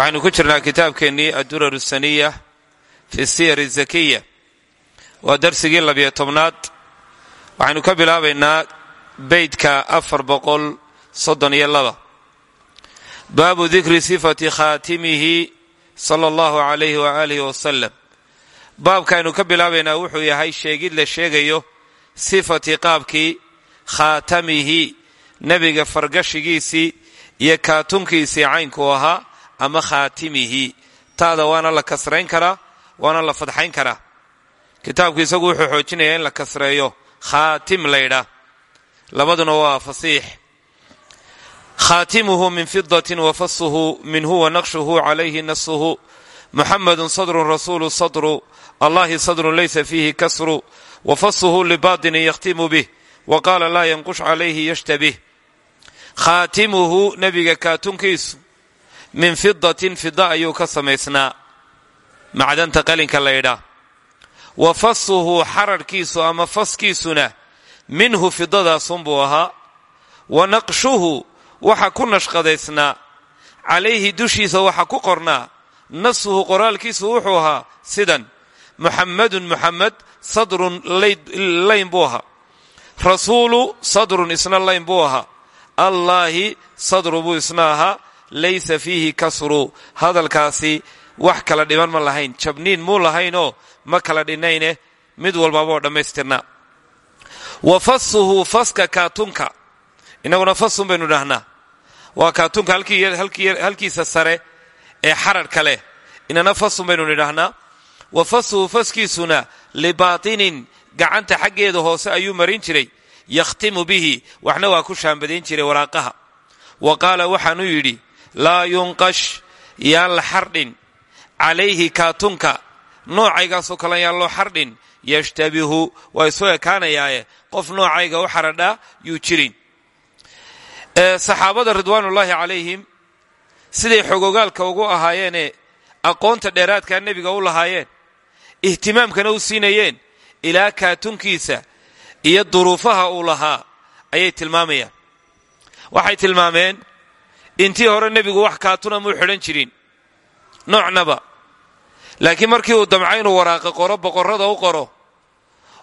waxaynu ku jirnaa kitaabkeennii addurar saniya fi siyar zakiya waa darsigii labiyo tobnaad waxaynu ka bilaabaynaa beydka afar boqol soddon iyo laba. Baabu dikri sifati khaatimihi sala allahu calayhi baabkaaynu ka bilaabaynaa wuxuu yahay sheegid la sheegayo sifati qaabkii khaatamihi nebiga fargashigiisii iyo kaatunkiisii caynku ahaa ama khaatimihi taada waana la kasrayn karaa waana la fadxayn karaa. Kitaabku isagu wuxuu xoojinayaa in la kasreeyo. Khaatim laydhaa labaduna waa fasiix. Khaatimuhu min fidatin wafasuhu minhu wanaqshuhu calayhi nasuhu muxamadu sadrun rasuulu sadru. Allahi sadrun laysa fiihi kasru. Wafasuhu libaadinin yakhtimu bih. Wa qaala laa yanqush calayhi yashtabih khaatimuhu nebiga kaatunkiisu min fidatin fida ayuu ka samaysnaa macdanta qalinka laydhaa wa fasuhu xararhkiisu ama faskiisuna minhu fidadaasunbuu ahaa. Wa naqshuhu waxa ku nashqadaysnaa. Calayhi dushiisa waxa ku qornaa. Nasuhu qoraalkiisu wuxuu ahaa sidan. Muxammadun muxamed sadrun layn buu ahaa. Rasuulu sadrun isna layn buu ahaa. Allaahi sadru buu isna ahaa laysa fiihi kasru hadalkaasi wax kala dhiman ma lahayn. Jabniin muu lahaynoo ma kala dhinayne mid walbaaboo dhammaystirnaa wa fasuhu faska kaatunka. Innaguna fasun baynu dhahnaa waa kaatunka halkiisa sare ee xararhka leh. Inana fasun baynu nidhaahnaa wa fasuhu faskiisuna libaatinin gacanta xaggeeda hoose ayuu marin jiray. Yakhtimu bihi waxna waa ku shaambadayn jiray waraaqaha wa qaala waxaanuu yidhi laa yunqash yaan la xardhin calayhi kaatunka noocaygaasoo kale yaan loo xardhin yashtabihu. Waa isu ekaanayaaye qof noocayga u xaradhaa yuu jirin. Saxaabada ridwaanullaahi calayhim siday xogogaalka ugu ahaayeene aqoonta dheeraadkaa nebiga u lahaayeen ihtimaamkana u siinayeen ilaa kaatunkiisa iyo duruufaha uu lahaa ayay tilmaamayaan waxay tilmaameen intii hore nebigu wax kaatuna muu xidhan jirin. Noocnaba. Laakiin markii uu damca inuu waraaqa qoro boqorrada u qoro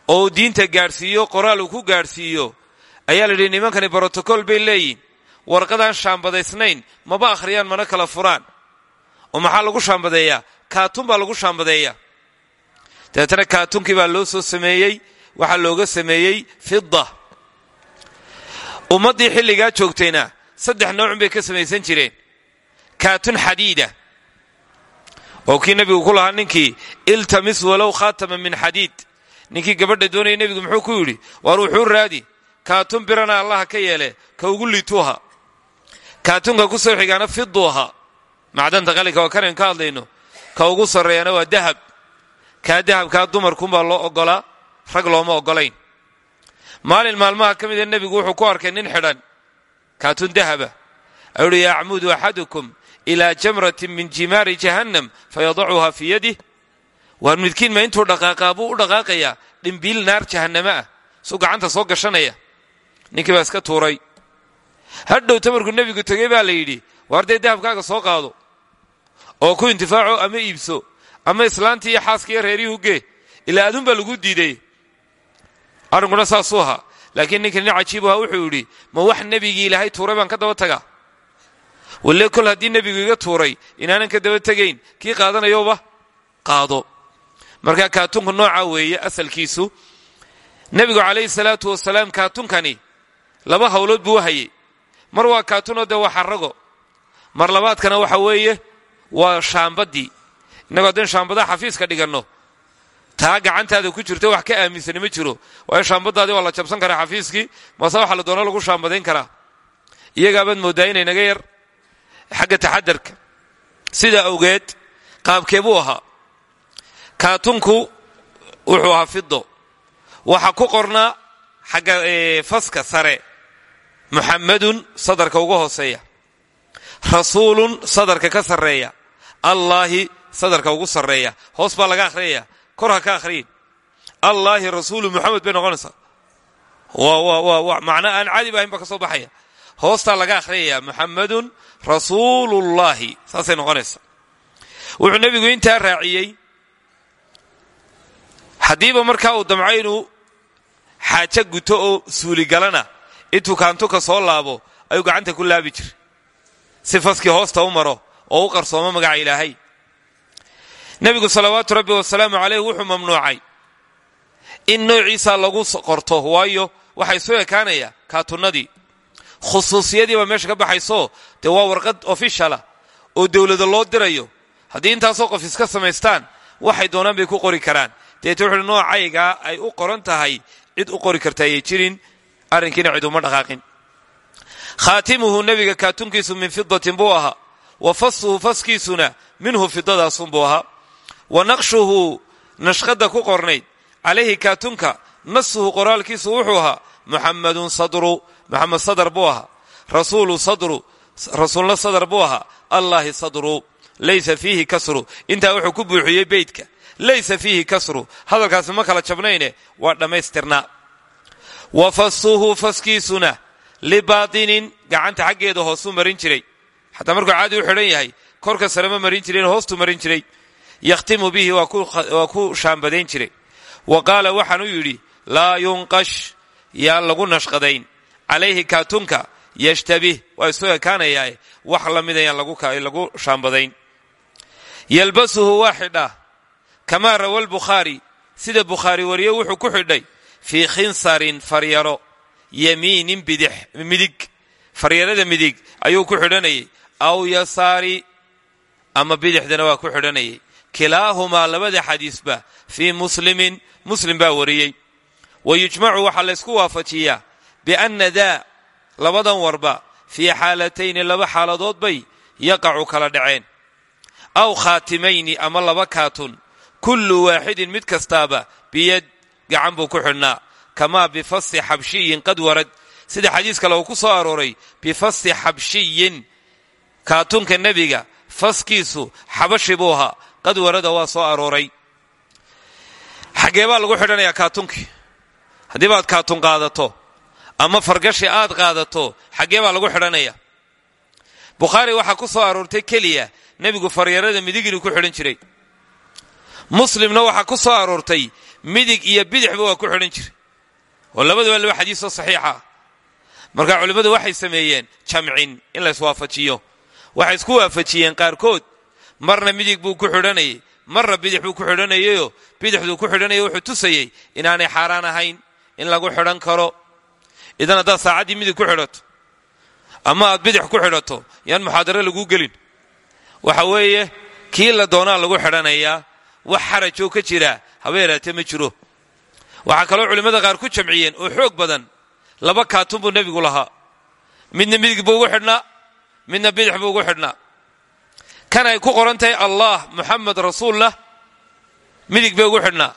oo uu diinta gaadhsiiyo qoraal uu ku gaadhsiiyo ayaa la yidhi nimankani brotocol bay leeyihiin warqadaan shaambadaysnayn maba akhriyaan mana kala furaan. Oo maxaa lagu shaambadeeyaa? Kaatun baa lagu shaambadeeyaa. Dabeetana kaatunkii baa loo soo sameeyey waxaa looga sameeyey fida ummaddii xilligaa joogtayna saddex noocun bay ka samaysan jireen. Kaatun xadiida. Oo kii nebigu ku lahaa ninkii iltamis walow khaatama min xadiid. Ninkii gabadha doonaya nebigu muxuu ku yidhi waar wuxuu raadi kaatun birana allaha ka yeele ka ugu liituuha kaatunka ku soo xigaana fiduuha macdanta qalinka waa kanan ka hadlayno ka ugu sarreeyana waa dahab. Kaa dahabkaa dumarkunbaa loo oggolaa rag looma oggolayn maalin maalmaha ka mida nebigu wuxuu ku arkay nin xidhan kaatun dahaba ayuu uhi yacmudu axadukum ilaa jamratin min jimaari jahannam fayadacuha fii yadih waar midkiin ma intuu dhaqaaqaa buu u dhaqaaqayaa dhimbiil naar jahannama ah suu gacanta soo gashanaya. Ninkii baa iska tuuray. Hadhowta markuu nebigu tegey baa la yidhi waar dahabkaaga soo qaado? Oo ku intifaaco ama iibso? Ama islaantii iyo xaaskiiyo reerihii gee? Ilaa adun baa lagu diiday arrinkuna saasuu ahaa laakiin ninka nin cajiibu ahaa wuxuu yidhi ma wax nebigii ilaahay tuuray baan ka daba tagaa? Walle kol haddii nebigu iga tuuray inaanan ka daba tegayn kii qaadanayoba qaado. Markaa kaatunka nooca weeye asalkiisu nebigu calayhi salaatu wasalaam kaatunkani laba hawlood buu u hayay. Mar waa kaatunoo dee waa xarago mar labaadkana waxa weeye waa shaambadii. Innagoo haddaynu shaambadaha xafiiska dhiganno taa gacantaada ku jirta wax ka aaminsani ma jiro. Waayo shaambadaadii waa la jabsan karaa xafiiskii mase waxa la doono lagu shaambadayn karaa. Iyagaabaad mooddaa inay naga yar. Xagga taxadarka sidaa awgeed qaabkee buu ahaa. Kaatunku wuxuu ahaa fido waxa ku qornaa xagga faska sare. Muxammadun sadarka uga hooseeya. Rasuulun sadarka ka sarreeya. Allaahi sadarka ugu sarreeya. Hoos baa laga akhriyaya kor ha ka akhriyin allaahi rasuulu muxamed bay noqonaysaa. Macno aan caadib ahayn baa ka soo baxaya. Hoostaa laga akhriyaya muxammadun rasuulullaahi saasay noqonaysaa. Wuxuu nebigu intaa raaciyey haddiiba markaa uu damco inuu xaajo guto oo suuligalana intuu kaantuka soo laabo ayuu gacanta ku laabi jira si faskii hoosta u maro oo u qarsoomo magaca ilaahay nebigu salawaatu rabbi wasalaamu caleyh wuxuu mamnuucay. In noociisa lagu qorto waayo waxay soo ekaanaya kaatunnadii. Khusuusiyadii baa meesha ka baxayso dee waa warqad ofishala oo dowladda loo dirayo. Haddii intaasoo qof iska samaystaan waxay doonaan bay ku qori karaan. Deeta wuxuuhi noocaygaa ay u qoran tahay cid u qori karta ayay jirin. Arrinkiina cid uma dhaqaaqin. Khaatimuhu nebiga kaatunkiisu min fidatin buu wa fasuhu faskiisuna minhu fidadaasunbuu ahaa wa naqshuhu nashqadda ku qornayd calayhi kaatunka nasuhu qoraalkiisu wuxuu ahaa muxammadun sadru muxamed sadr buu ahaa rasuulu sadru rasuulna sadr buu ahaa allaahi sadru laysa fiihi kasru intaa wuxuu ku buuxiyey beydka laysa fiihi kasru hadalkaasi ma kala jabnayne waa dhammaystirnaa wa fasuhu faskiisuna libaatinin gacanta xaggeeda hoosuu marin jiray xataa markuu caadi u xidhan yahay korka sare ma marin jirin hoostuu marin jiray yakhtimu bihi waa ku shaambadayn jiray. Wa qaala waxaanuu yidhi laa yunqash yaan lagu nashqadayn. Calayhi kaatunka yashtabih. Waa isu ekaanayaa wax la mida yaan lagu shaambadayn. Yalbasuhu waa xidhaa. Kamaa rawa lbukhaari sida bukhaari wariye wuxuu ku xidhay fii khinsarin faryaro yamiinin midig faryarada midig ayuu ku xidhanayay. Aw yasaari ama bidixdana waa ku xidhanayay kilaahumaa labada xadiisba fii muslimin muslim baa wariyey. Wa yujmacu waxaa laysku waafajiyaa bianna daa labadan warba fii xaalatayni laba xaaladood bay yaqacu kala dhaceen. Aw khaatimayni ama laba kaatun kullu waaxidin mid kastaaba biyad gacan buu ku xidhnaa kamaa bifasti xabshiyin qad warad. Sida xadiis kale uu ku soo arooray bifasti xabshiyin kaatunka nebiga faskiisu xabashi buu ahaa qad warada waa soo arooray. Xaggee lagu xidhanayaa kaatunkii. Haddii baad kaatun qaadato ama fargashi aad qaadato xaggee baa lagu xidhanaya bukhaari waxaa ku soo aroortay keliya nebigu faryarada midig ku xidhan jiray. Muslimna waxaa ku soo aroortay midig iyo bidixba waa ku xidhan jiray. Oo labaduba laba xadiisoo saxiixa. Marka culimmadu waxay sameeyeen jamcin in la iswaafajiyo waxay isku waafajiyeen qaarkood marna midig buu ku xidhanayay marna bidix buu ku xidhanayayoo bidixduu ku xidhanayay wuxuu tusayey inaanay xaaraan ahayn in lagu xidhan karo. Idan haddaad saacaddii midig ku xidhato ama aad bidix ku xidhato yaan muxaadaro laguu gelin. Waxa weeye kii la doonaa lagu xidhanayaa wax xarajoo ka jira haba yaraatee ma jiro. Waxaa kaloo culimmada qaar ku jamciyeen oo xoog badan laba kaatun buu nebigu lahaa. Midna midig buu ugu xidhnaa midna bidix buu ugu xidhnaa kan ay ku qoran tahay allah muxamed rasuullah midig bay ugu xidhnaa.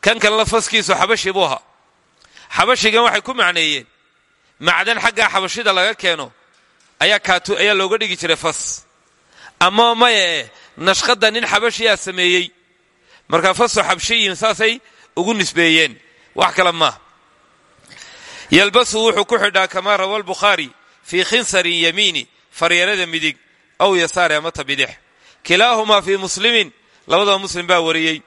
Kan kalena faskiisu xabashi buu ahaa. Xabashigan waxay ku macneeyeen macdan xaggaa xabashida laga keeno ayaa kaatu ayaa looga dhigi jiray fas. Ama maya e nashqadda nin xabashiyaa sameeyey. Markaa fasu xabshiyin saasay ugu nisbeeyeen. Wax kale maaha yalbasu wuxuu ku xidhaa kamaa rawa lbukhaari fii khinsarin yamiini faryarada midig aw yasaari amata bidix kilaahumaa fii muslimin labadaba muslim baa wariyey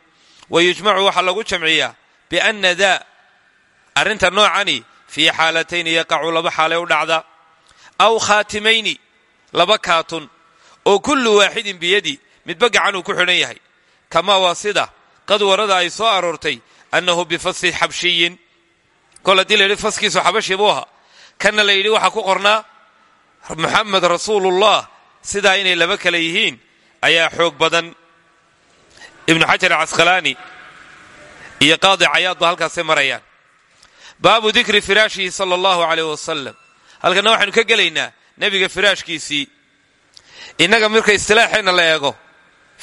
wa yujmacu waxaa lagu jamciyaa bianna daa arrinta noocani fii xaalatayni yaqacu laba xaalay u dhacda aw khaatimayni laba kaatun oo kullu waaxidin biyadi midba gacanuu ku xidhan yahay kamaa waa sida qad warada ay soo aroortay annahu bifasi xabshiyin kol haddii layidhi faskiisu sidaa inay laba kale yihiin ayaa xoog badan. Ibnu xajar casqalaani iyo qaadi cayaad ba halkaasay marayaan. Baabu dikri firaashihi sala allahu aleyh wasalam halkanna waxaynu ka gelaynaa nebiga firaashkiisii. Innaga marka istilaaxeenna la eego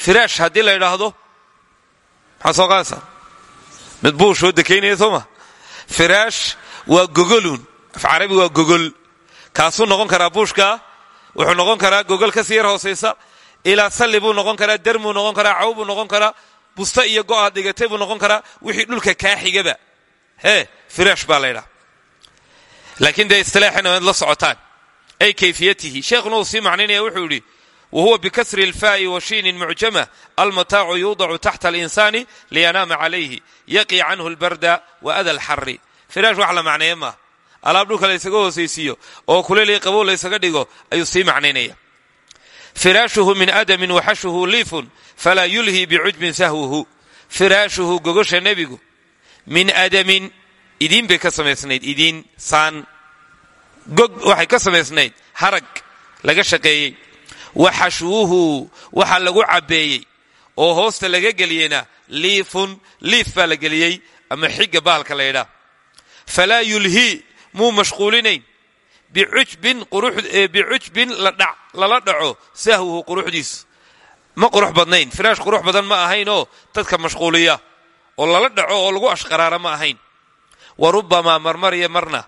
firaash haddii la idhaahdo maxaa soo qaadaysaa mid buu soo dekaynaya soo ma? Firaash waa gogolun af carabi waa gogol. Kaasuu noqon karaa buushkaa wuxuu noqon karaa gogol ka sii yar hoosaysa. Ilaa salli buu noqon karaa dermuu noqon karaa caw buu noqon karaa busta iyo go'aad dhigatay buu noqon karaa wixii dhulka kaa xigaba. Hee firaash baa laydhaa laakiin dee la socotaan. Ay kayfiyatihi. Sheekhuna uu sii wuxuu yidhi wa huwa bikasri alfaa'i wa shiinin mucjama almataacu yuudacu taxta alinsaani liyanaama calayhi yaqi canhu albarda wa ada alxari firaash wax la macneeye alaab dhulka laysaga hoosaysiiyo oo kuleeliya qabow laysaga dhigo ayuu sii macnaynaya. Firaashuhu min adamin waxashuhu liifun falaa yulhi bicujbin sahwuhu. Firaashuhu gogosha nebigu min adamin idiin bay ka samaysnayd idiin saan. Gog waxay ka samaysnayd harag laga shaqeeyey. Waxashwuhu waxa lagu cabbeeyey oo hoosta laga geliyeyna liifun liif baa la geliyey ama xigga bahalka la ydhaa falaa yulhi muu mashquulinayn. Bicujbin lala dhaco sahwuhu quruxdiisu ma qurux badnayn firaash qurux badan ma ahaynoo dadka mashquuliya oo lala dhaco oo lagu ashqaraara ma ahayn. Wa rubbamaa marmariya marna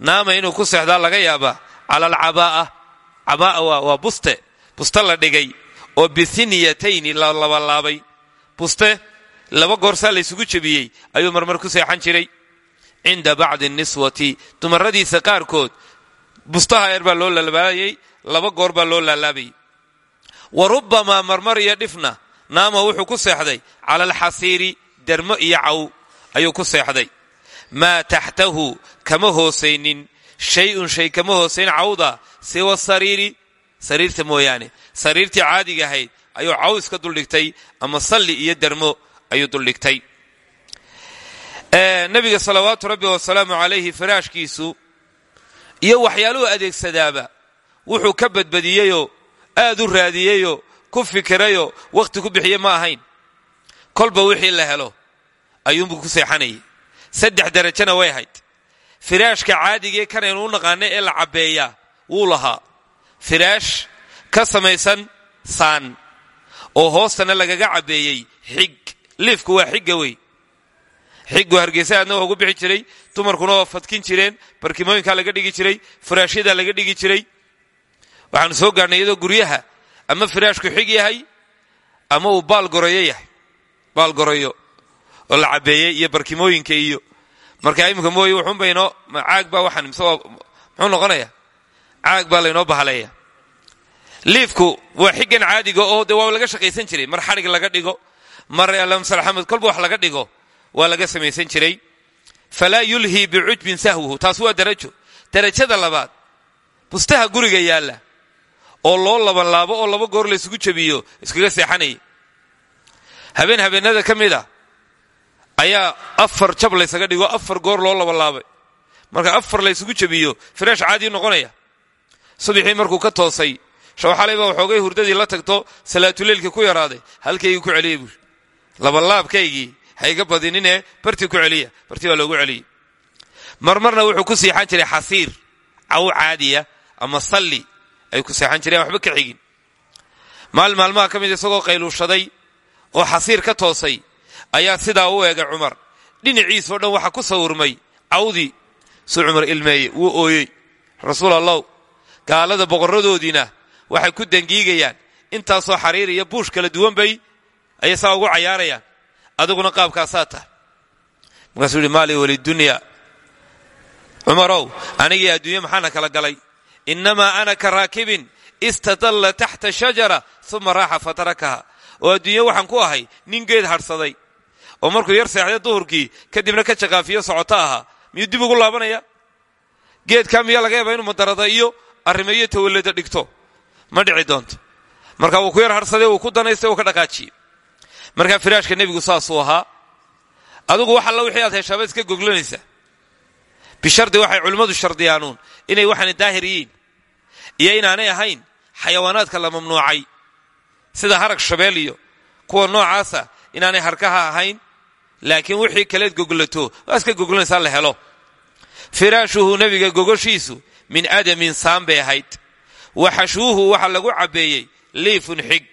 naama inuu ku seexdaa laga yaabaa cala alcabaa'a cabaa'a waa buste buste la dhigay oo bihiniyatayni la labalaabay buste laba goorsaa laysugu jebiyey ayuu marmar ku seexan jiray cinda bacdi niswati. Dumaradiisa qaarkood bustaha eer baa loo laalaabayey laba goor baa loo laalaabayay wa rubbamaa marmar iyo dhifna naama wuxuu ku seexday cala alxasiiri dermo iyo caw ayuu ku seexday. Maa taxtahu kama hoosaynin shay-un shay kama hoosayn cawda siwa sariiri sariirta mooyaane. Sariirtii caadiga ahayd ayuu caw iska duldhigtay ama salli iyo dermo ayuu duldhigtay nabiga salawaatu rabbi wasalaamu calayhi faraashkiisu iyo waxyaaluhu adeegsadaaba wuxuu ka badbadiyeyoo aad u raadiyeyoo ku fikirayoo wakhti ku bixiye ma ahayn. Kolba wixii la helo ayuunbuu ku seexanayay. Saddex darajana way hayd firaashka caadigee kanaynu u naqaana ee la cabbeeyaa wuu lahaa. Firaash ka samaysan saan oo hoostana lagaga cabbeeyey xig. Liifku waa xigga wey xiggu hargeysa aadna waa ugu bixi jiray dumarkuna waa fadkin jireen barkimooyinkaa laga dhigi jiray firaashyadaa laga dhigi jiray. Waxaanu soo gaarhnay iyadoo guryaha ama firaashku xig yahay ama uu baalgoroyo yahay. Baalgoroyo oo la cabbeeyey iyo barkimooyinka iyo. Marka iminka mooye wuxuunba inoo caag baa waxaan mise muxuu noqonaya? Caag baa laynoo bahaleeya liifku waa xiggan caadiga oo dee waa laga shaqaysan jiray. Mar xadhig laga dhigo mar alamsal xamed kolba wax laga dhigo waa laga samaysan jiray. Falaa yulhi bicujbin sahwuhu. Taas waa darajo. Darajada labaad bustaha guriga yaalla oo loo labanlaabo oo laba goor laysugu jebiyo iskaga seexanaya habeen habeenada ka mid a ayaa afar jab laysaga dhigo afar goor loo labanlaabay marka afar laysugu jebiyo firaash caadii noqonaya. Subaxii markuu ka toosay shawxalayba waxoogay hurdadii la tagto salaatuleylkii ku yaraaday. Halkaygii ku celiyay buuri labanlaabkaygii hayga badinine bartii ku celiya bartii waa loogu celiyey marmarna wuxuu ku siixan jiray xasiir caw caadiya ama salli ay ku seexan jireen waxba ka xigin. Maal maalmaha ka mid isagoo qayluushaday oo xasiir ka toosay ayaa sidaa u eegay cumar. Dhinaciisoo dhan waxaa ku sawirmay cawdii suu cumar ilmeeye wuu ooyey. Rasuul allahu gaalada boqorradoodiina waxay ku dangiigayaan intaasoo xariir iyo buush kala duwan bay ayay saa ugu cayaarayaan adiguna qaabkaasaa tahay. Markaasuu yihi maali walidunya cumarow anigii adduunye maxaana kala galay? Innamaa ana ka raakibin istadalla taxta shajara uma raaxa fatarakaha. Oo adduunye waxaan ku ahay nin geed hadhsaday oo markuu yar seexday duhurkii kadibna ka jaqaafiyo socoto ahaa miyuu dib ugu laabanaya? Geedkaa miyaa laga yaaba inuu madarada iyo arrimo iyo tawallada dhigto? Ma dhici doonto. Marka wuu ku yar hadhsaday wuu ku danaystay wuu ka dhaqaajiyey markaa firaashka nebigu saasuu ahaa. Adugu wax alla wixii aad heshaaba iska goglanaysaa. Bishardi waxay culimmadu shardiyaanuun inay waxaana daahir yihiin iyo inaanay ahayn xayawaanaadka la mamnuucay. Sida harag shabeel iyo kuwa noocaasa inaanay harkaha ahayn laakiin wixii kaleed goglato waa iska goglanaysaa la helo. Firaashuhu nebiga gogoshiisu min adamin saan bay ahayd. Waxashuuhu waxa lagu cabbeeyey liifun xig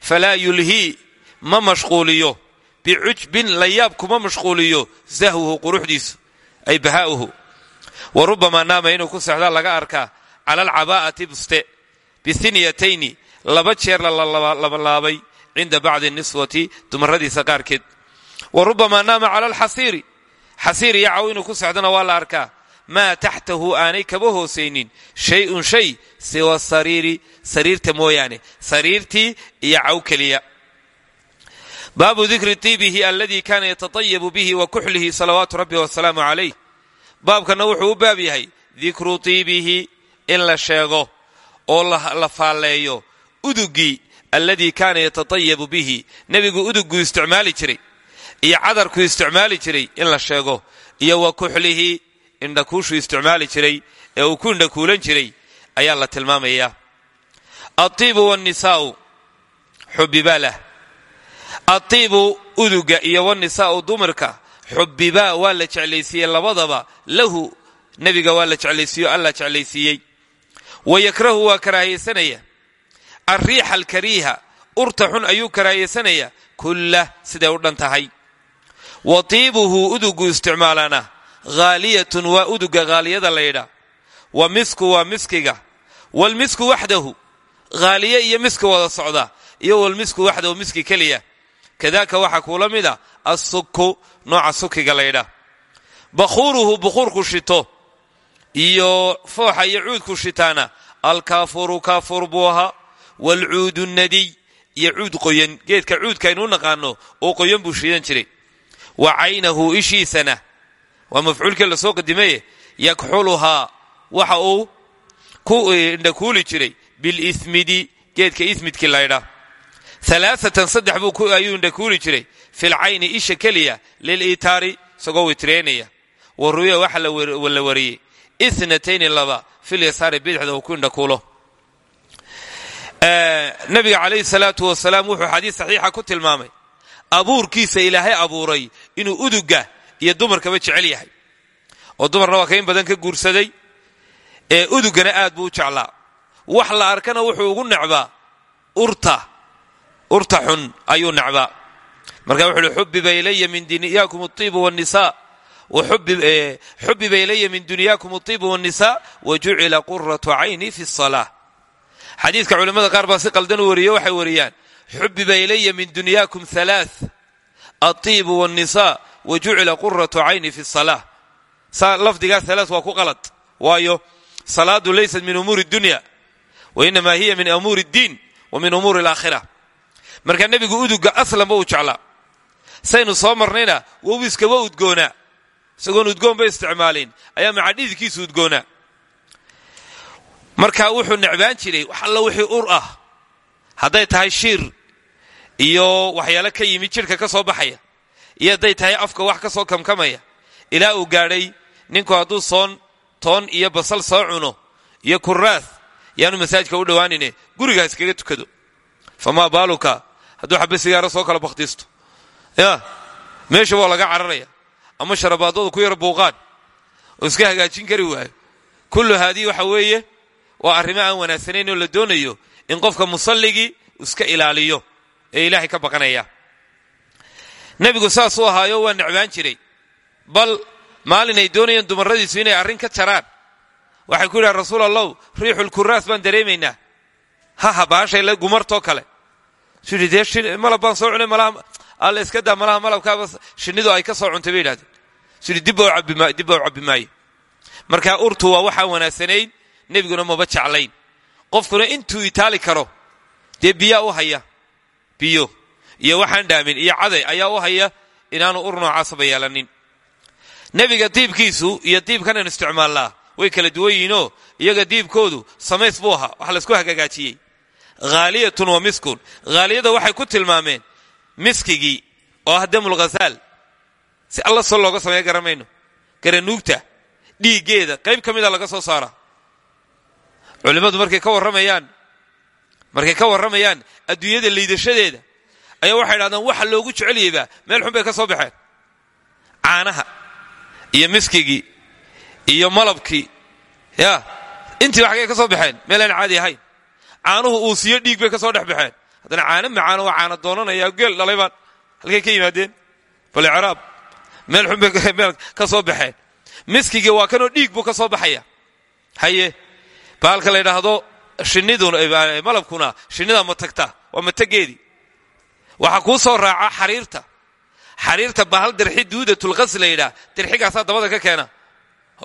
falaa yulhii ma mashquuliyo. Bicujbin layaab kuma mashquuliyo. Sahwuhu quruxdiisu ay bahaa'uhu wa rubamaa naama inuu ku sexdaa laga arkaa cala alcabaa'ati buste bihinyatayni laba jeer la labalaabay cinda bacdi niswati dumaradiisa qaarkeed. Wa rubamaa naama cala alxasiiri xasiir iyo caw inuu ku sexdana waa la arkaa. Maa taxtahu aanay kaba hoosaynin. Shay-un shay siwa sariiri mooyaane. Sariirtii iyo caw keliya baabu dikri tiibihi aladii kaana yatatayabu bihi wa kuxlihi salawaatu rabbi wasalaamu calayh baabkanna wuxuu u baab yahay dikru tiibihi in la sheego oo la faalleeyo udugii alladii kaana yatatayabu bihi. Nebigu uduguu isticmaali jiray iyo cadarku isticmaali jiray in la sheego iyo wa kuxlihi indhakuushu isticmaali jiray ee uu ku indhakuulan jiray ayaa la tilmaamayaa. Aiibu lah aiibu uduga iyo wnisaau dumarka xubibaa waa la jeclaysiiyey labadaba lahu nebiga waa la jeclaysiiyo alla jeclaysiiyey. Wa yakrahu waa karaahiyeysanaya alriixa alkariiha urta xun ayuu karaahiyeysanaya kullah siday u dhan tahay. Wa udugu isticmaalana haaliyatun waa uduga haaliyada laydha wa misku waa miskiga. Walmisku waxdahu haaliye iyo miski wada socda iyo walmisku waxdahu miski keliya kadaaka waxaa kuula mida assuku nooca sukiga laydha bakhuuruhu bukhuurku shito iyo fooxa iyo cuudku shitaana. Alkaafuru kaafur buu ahaa. Waalcuudu nadiy iyo cuud qoyan. Geedka cuudkaaynu u naqaano oo qoyan buu shiidan jiray. Wa caynahu ishiisana. Waa mafcuulkii la soo qadimaye yakxuluhaa waxa uu ku indhakuuli jiray. Bilismidi geedka ismidkii laydha alaaatan saddex buu ayuu indhakuuli jiray. Filcayni isha keliya lilitaari isagoo witreynaya wa ruya waxa la wariyey. Inatayni laba filyasaari bidixda uu ku indhakuulo nabiga calayhi salaatu wasalaam wuxuu xadiis saxiixa ku tilmaamay. Abuurkiisa ilaahay abuuray inuu uduga iyo dumarkaba jecel yahay. Oo dumarna waa ka in badan ka guursaday ee udugana aad buu u jeclaa. Wax la arkana wuxuu ugu necbaa urta urta xun ayuu necbaa marka wuxu xubiba ilaya min duniyaakum iibu wnisaa xubiba eh, ilaya min dunyaakum iibu wnisaa wa jucila quratu cayni fi salaa xadiidka culimmada qaar baa si qaldan u waxay wariyaan xubiba ilaya min dunyaakum alaa aiibu wnisaa wa jucila quratu cayni fi salaa lafdigaas alaa waa ku qalad waayo salaadu laysat min umuuri dunya wainamaa hiya min amuuri اddiin wa min umuuri اlaakhira marka nebigu uduga aslanba uu jeclaa. Saynu soo marnayna wou iskaba udgoonaa isagoon udgoonba isticmaalin ayaa macadhidkiisu udgoonaa marka wuxuu necbaan jiray wax alla wixii ur ah. Hadday tahay shiir iyo waxyaalo ka yimid jidhka ka soo baxaya iyo hadday tahay afka wax ka soo kamkamaya ilaa uu gaadhay ninku hadduu soon toon iyo basal soo cuno iyo kuraath yaanu masaajidka u dhowaanine gurigaa iskaga tukado. Famaa baaluka hadduu xabbe sigaaro soo kala bakhtiisto. Ya meesha waa laga cararaya. Ama sharabaadooda ku yar buuqaan. Oo iska hagaajin kari waayo. Kullu haadii waxa weeye waa arrimo aan wanaagsanayn oo la doonayo in qofka musalligii iska ilaaliyo ee ilaahay ka baqanaya. Nebigu saasuu ahaayo waa necbaan jiray. Bal maalin ay doonayeen dumarradiisu inay arrin ka jaraan waxay ku yidhahan rasuul allahu riixulkuraas baan dareemaynaa. Haha baashay le gumartoo kale dee malab baan soo cunay alla iska daa malaha malabkaaba shinnidu ay ka soo cuntay bay yidhahdeen sui dibba u cabbi maayo marka urtu waa waxaa wanaagsanayn nebiguna maba jeclayn qofkuna intuu itaali karo. Dee u haya. Biyo. Iyo waxaan dhaamin iyo caday ayaa u haya inaanu ur noocaasaba yeelanin nebiga diibkiisu iyo diibkanan isticmaalnaa way kala duwan iyaga diibkoodu samays buu ahaa wax laysku hagaagaajiyey haaliyatun wa miskun. Haaliyada waxay ku tilmaameen miskigii oo ah damulghasaal si alla soo looga sameeya garamayno garanuugta dhiiggeeda qayb ka mida laga soo saara. Culimmadu markay ka warramayaan markay ka warramayaan adduunyada liidashadeeda ayaa waxay dhahdaan waxa loogu jecelyayba meel xun bay ka soo baxeen. Caanaha iyo miskigii iyo malabkii ya intiiba xaggay ka soo baxeen meel aan caadi ahayn caanuhu uu siiyo dhiig bay ka soo dhex baxeen. Haddana caano macaano waa caana doonanaya geel dhalaybaan halkay ka yimaadeen. Balecraab meel xun bay meel ka soo baxeen. Miskigii waa kanoo dhiig buu ka soo baxaya haye baalka la ydhaahdo shiniduna malabkuna shinnida matagta waa matageedii waxaa kuu soo raaca xariirta. Xariirta bahal dirxi duudatulqas la yidhaah. Dirxigaasaa dabada ka keena.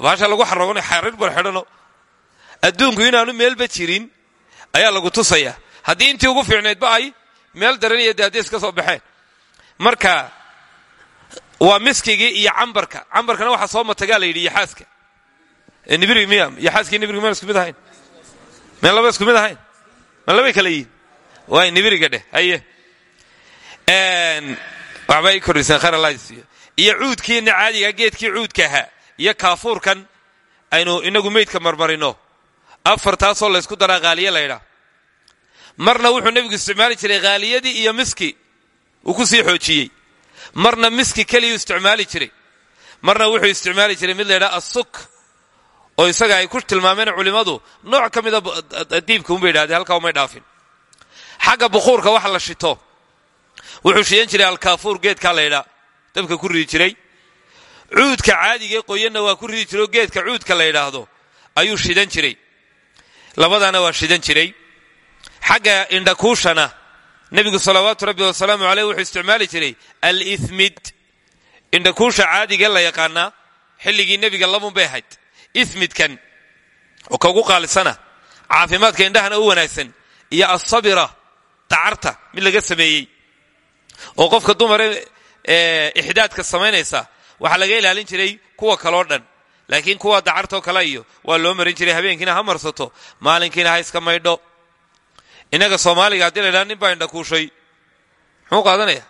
Baasha lagu xaroogan xarir bar xidhano. Adduunku inaanu meelba jirin ayaa lagu tusayaa haddii intii ugu fiicnaydba ay meel daran iyo daadiis ka soo baxeen. Marka waa miskigii iyo cambarka. Cambarkana waxaa soo matagaa la yidhi yaxaaska nibrig miya yaxaaskii nibrig maan isku mid ahayn. Laba isku mid ma labay kala yihiin waay nibiriga dheh. Haye waxbay kordhiseen khayr allah iyo cuudkiina caadiga geedkii cuudka ahaa. Iyo kaafuurkan aynu inagu meydka marmarino afartaasoo laysku daraa haaliye laydhaa marna wuxuu nebigu isticmaali jiray khaaliyadii iyo miski uu ku sii xoojiyey. Marna miski keliyuu isticmaali jiray. Marna wuxuu isticmaali jiray mid laydhaa asuk oo isaga ay ku tilmaameen culimmadu nooc ka mida diibka unbay idhahdeen halkaa umay dhaafin. Xagga bukuurka waxa la shito. Wuxuu shidan jiray alkaafuur geedkaa laydhaa dabka ku ridi jiray. Cuudka caadigae qoyanna waa ku ridi jiray oo geedka cuudka la ydhaahdo ayuu shidan jiray labadaana waa shidan jiray. Xagga indhakuushana nebigu salawaatu rabbi wasalaamu caleyh wuxuu isticmaali jiray alithmid. Indhakuusha caadigae la yaqaanaa xilligii nebiga labun bay ahayd. Ithmidkan oo ka ugu qaalisana caafimaadka indhahana u wanaagsan iyo asabira dacarta mid laga sameeyey. Oo qofka dumare ixdaadka samaynaysa waxaa laga ilaalin jiray kuwa kaloo dhan laakiin kuwa dacartoo kale iyo waa loo marin jiray habeenkiina ha marsato maalinkiina ha iska maydho. Innaga soomaaliga haddii la ydhaha nin baa indhakuushay muxuu qaadanaya?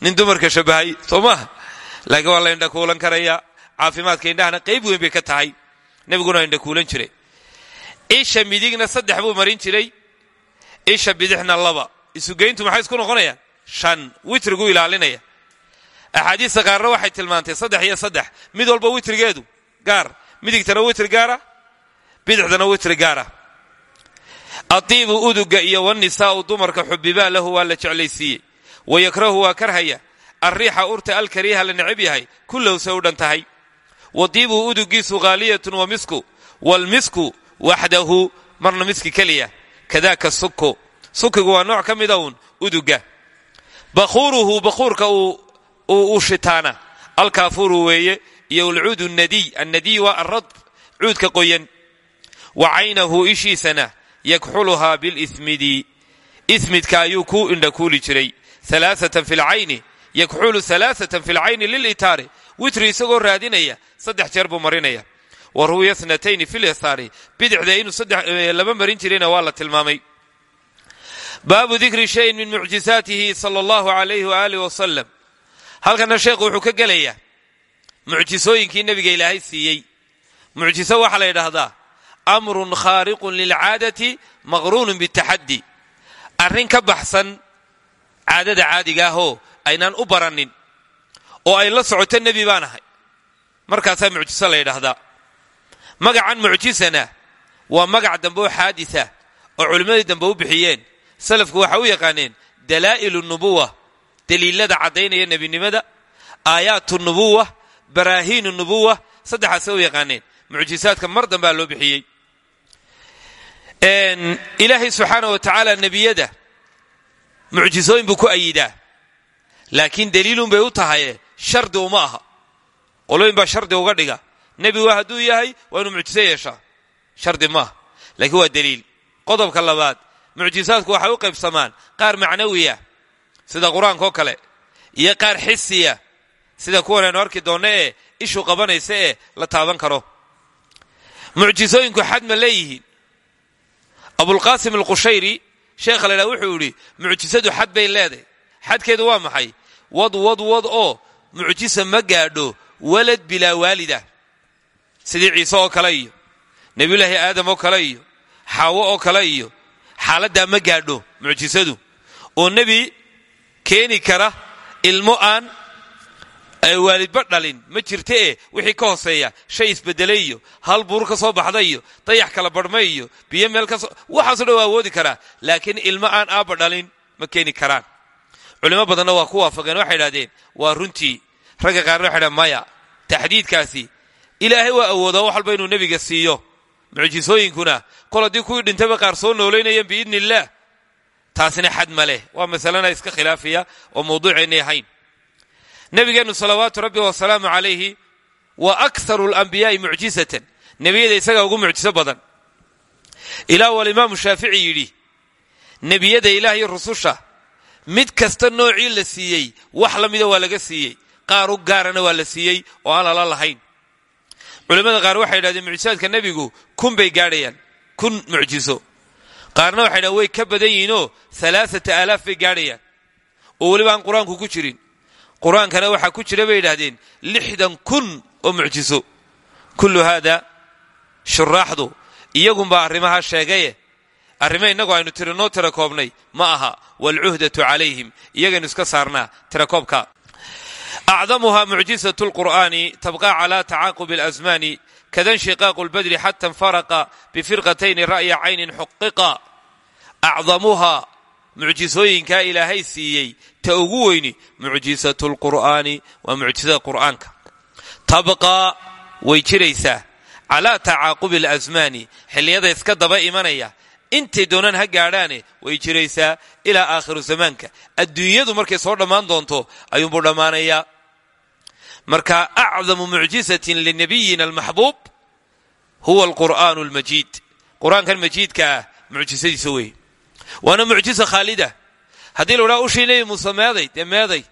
Nin dumarka shabahay soo laakiin waa la indhakuulan karaya. Caafimaadka indhahana qayb weyn bay ka tahay. Nebiguna indhakuulan jiray. Isha midigna saddex buu marin jiray. Isha bidixna laba. Isugeyntu maxay isku noqonayaan? Shan. Witrigu ilaalinaya. Axaadiista qaarna waxay tilmaantay saddex iyo saddex. Mid walba witrigeedu gaar. Midigtana witri gaara? Bidixdana witri gaara. Adiibu uduga iyo wanisaa'u dumarka xubibaa lahu waa la jeclaysiiyey. Wayakrahu waa karhaya. Arriixa urta alkariiha la necab yahay kullowse u dhan tahay. Wadiibu udugiisu khaaliyatun wa misku. Waalmisku waxdahu marna miski keliya. Kadaaka suku sukigu waa nooc ka mida uun uduga. Bakhuuruhu bakhuurka uu shitaana. Alkaafuru weeye iyo alcuud nadiy annadiy waa arad cuudka qoyan. Wa caynahu ishiisana yakxuluhaa bilismidi. Ismidka ayuu ku indhakuuli jiray. Alaaatan fi lcayni yakxulu alaaatan fi lcayni lilitaari. Witri isagoo raadinaya saddex jeer buu marinaya. Wa ruwiya snatayni fi lyasaari bidixda inuu laba marin jirayna waa la tilmaamay. Baabu dikri shayin min mucjisaatihi sala allahu alayhi waaalih wasalam halkana sheekhu wuxuu mucjisooyinkii nebiga ilaahay siiyey. Mucjiso waxaa la yidhaahdaa amrun khaariqun lilcaadati maqruunun bitaxaddi. Arrin ka baxsan caadada caadiga ahoo aynaan u baranin oo ay la socoto nebi baan ahay. Markaasaa mucjiso la yidhaahdaa. Magacan mucjisana waa magac dambe oo xaaditha oo culimmadii dambe u bixiyeen. Salafku waxay u yaqaaneen dalaa'ilu nubuwa daliilada caddaynaya nebinimada aayaatu nubuwa baraahiinu nubuwa saddexaasay u yaqaaneen. Mucjisaadka mar dambea loo bixiyey. Ilaahay subxaana wa tacaala nebiyada mucjisooyin buu ku ayidaa. Laakiin daliilun bay u tahaye shardi uma aha. Qolooyin baa shardi uga dhiga. Nebigu hadduu yahay waa inuu mucjiso yeeshaa. Shardi maaha laakiin waa daliil qodobka labaad mucjisaadku waxay u qaybsamaan qaar macnawiya sida qur'aankaoo kale iyo qaar xisiya sida kuwan aynu arki doonno ee ishu qabanaysa ee la taaban karo. Mucjisooyinku xad ma leeyihiin. Abulqaasim alqushayri sheekha laydhaha wuxuu yidhi mucjisadu xad bay leedahay. Xadkeedu waa maxay? Wad wad wad oo mucjisa ma gaadho walad bilaa waalida. Sidii ciise oo kale iyo nebiyulaahi aadam oo kale iyo xaawo oo kale iyo xaaladdaa ma gaadho mucjisadu oo nebi keeni kara ilmo aan waalidba dhalin ma jirta wixii ka hooseeya shay isbedelay iyo hal buur ka soo baxda iyo dayax kala barhmay iyo biyo meel ka soo waxaaso dhan waa awoodi karaa. Laakiin ilmo aan aabba dhalin ma keeni karaan. Culimo badanna waa ku waafaqeen waxay idhahdeen waa runtii ragga qaarna waxay dhahen maya taxdiidkaasi ilaahay waa awoodaa wax walba inuu nebiga siiyo. Mucjisooyinkuna kol haddii kuwii dhintayba qaar soo noolaynayaan biidni illaah taasina xad ma leh. Waa iska khilaafiya oo mawduuceennay ahayn nebigeennu salawaatu rabbi wasalaamu calayhi wa akharu alambiyaai mucjisatan nebiyada isagaa ugu mucjiso badan. Ilaa uu alimaamu shaafici yidhi nebiyada ilaah rususha mid kasta noocii la siiyey wax la mida waa laga siiyey qaar u gaarana waa la siiyey oo aan lala lahayn. Culimmada qaar waxay yidhahdeen mucjisaadka nebigu kun bay gaadhayaan kun mucjiso qaarna waxay dhahen way ka badan yihiinoo alaaata aalaaf bay gaadhayaan oo weliba aan qur'aanku ku jirin qur'aankana waxaa ku jira bay yidhahdeen lixdan kun oo mucjiso. Kullu haada shuraaxdu iyagunbaa arrimahaa sheegaye. Arrimo innagu aynu tirinoo tira koobnay ma aha. Waalcuhdatu calayhim iyagaynu iska saarnaa tirakoobka acdamuha mucjisat lqur'aani tabqa cala tacaaqubi alasmaani kada inshiqaaqu lbadri xata infaraqa bifirqatayni ra'ya caynin xuqiqa. Acdamuhaa mucjisooyinkaa ilaahay siiyey ta ugu weyni mucjisatu lqur'aani waa mucjisada qur'aanka. Tabqaa way jiraysaa. Calaa tacaaqubi alasmaani xilliyada iska daba imanaya intay doonaan ha gaadhaane way jiraysaa ilaa aakhiru zamaanka. Adduunyadu markay soo dhammaan doonto ayuunbuu dhammaanayaa. Marka acdamu mucjisatin linabiyina almaxbuub huwa alqur'aanu almajiid. Qur'aankan majiidka ah mucjisadiisa wey waana mucjisa khaalida. Haddii la odhaa ushii nebi muuse meeday dee meeday.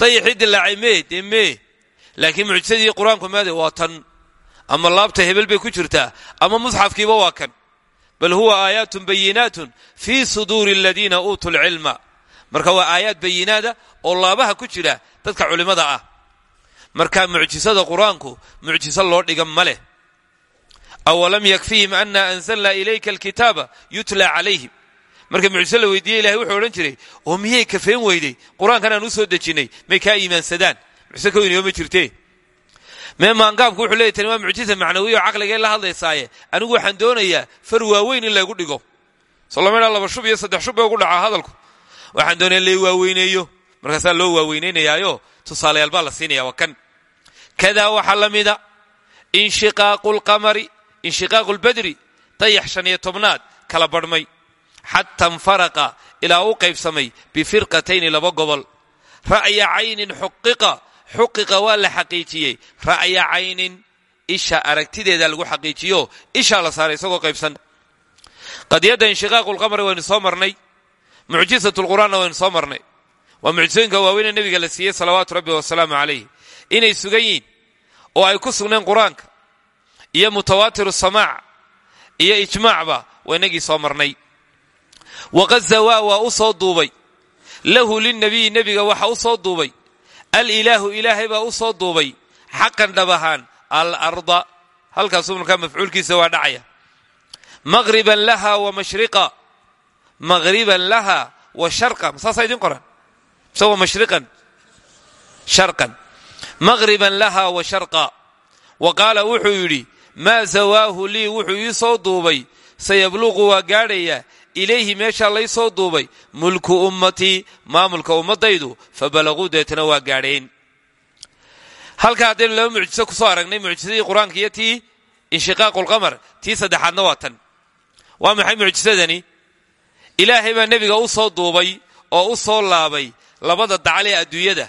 Dayaxii dilaacay mee dee mee. Laakiin mucjisadii qur'aanku meeday waa tan. Ama laabta hebel bay ku jirtaa ama musxafkiiba waa kan. Marka waa aayaad bayinaada oo laabaha ku jira dadka culimmada ah. Marka mucjisada qur'aanku loo dhigan ma leh. Awalam yakfihim ana anzalna ilayka alkitaaba yutla calayhim marka mucjiso la weydiiyey ilahay wuxuu odhan jiray oo miyay kafeen weyday? Qur'aankan aan u soo dejinnay may kaa iimaansadaan. Mucjiso ka weyniyo ma jirtee mee maangaabku wuxuu leeyay tani waa mucjisa macnawiya oo la hadlaysaaye. Anigu waxaan doonayaa far waaweyn in laygu dhigo. Solomedha laba shub iyo saddex shub ugu dhacaa hadalku. Waxaan doonaya lay waaweyneeyo. Markaasaa loo waaweynaynayaayo tusaalayaal baa la siinaya waa kan. Kadaa waxaa la mida? Inshiqaaqu lqamari inshiqaaqu lbadri tobnaad kala badhmay xata infaraqa ilaa u qaybsamay bifirqatayni laba gobol ra'ya caynin xuqiqa xuqiqa waa la xaqiijiyey ra'ya caynin isha aragtideeda lagu xaqiijiyo ishaa la saaray isagoo qaybsan qadiyadda inshiqaaqu lqamari waynu soo marnay mucjisat lqur'aanna waynu soo marnay waa mucjisooyinka waaweynee nebiga la siiyey salawaatu rabbi wasalaamu calayh inay sugan yihiin oo ay ku sugneen qur'aanka iyo mutawaatiru samaac iyo ijmaacba waa inagii soo marnay waqad zawaa waa u soo duubay lahu lilnabiyi nebiga waxa u soo duubay alilaahu ilaahay baa u soo duubay xaqan dhab ahaan alarda halkaasuu markaa mafcuulkiisa waa dhacaya maqriban laha wa mashriqa maqriban laha wa sharqa masaasaa idin qoran mise wa mashriqan sharqan maqriban laha wa sharqa wa qaala wuxuu yidhi maa zawaahu lii wuxuu ii duubay sayabluqu waa gaadhaya ilayhi meeshaa lay soo duubay mulku ummatii maamulka ummadaydu fa balaguu deetana waa gaadheen halkaa haddaynu laba mucjiso ku soo aragnay mucjisadii qur'aanka iyo tii tii saddexaadna waa tan waa maxay mucjisadani ilaahay baa nebiga u soo duubay oo u soo laabay labada dacal ee adduunyada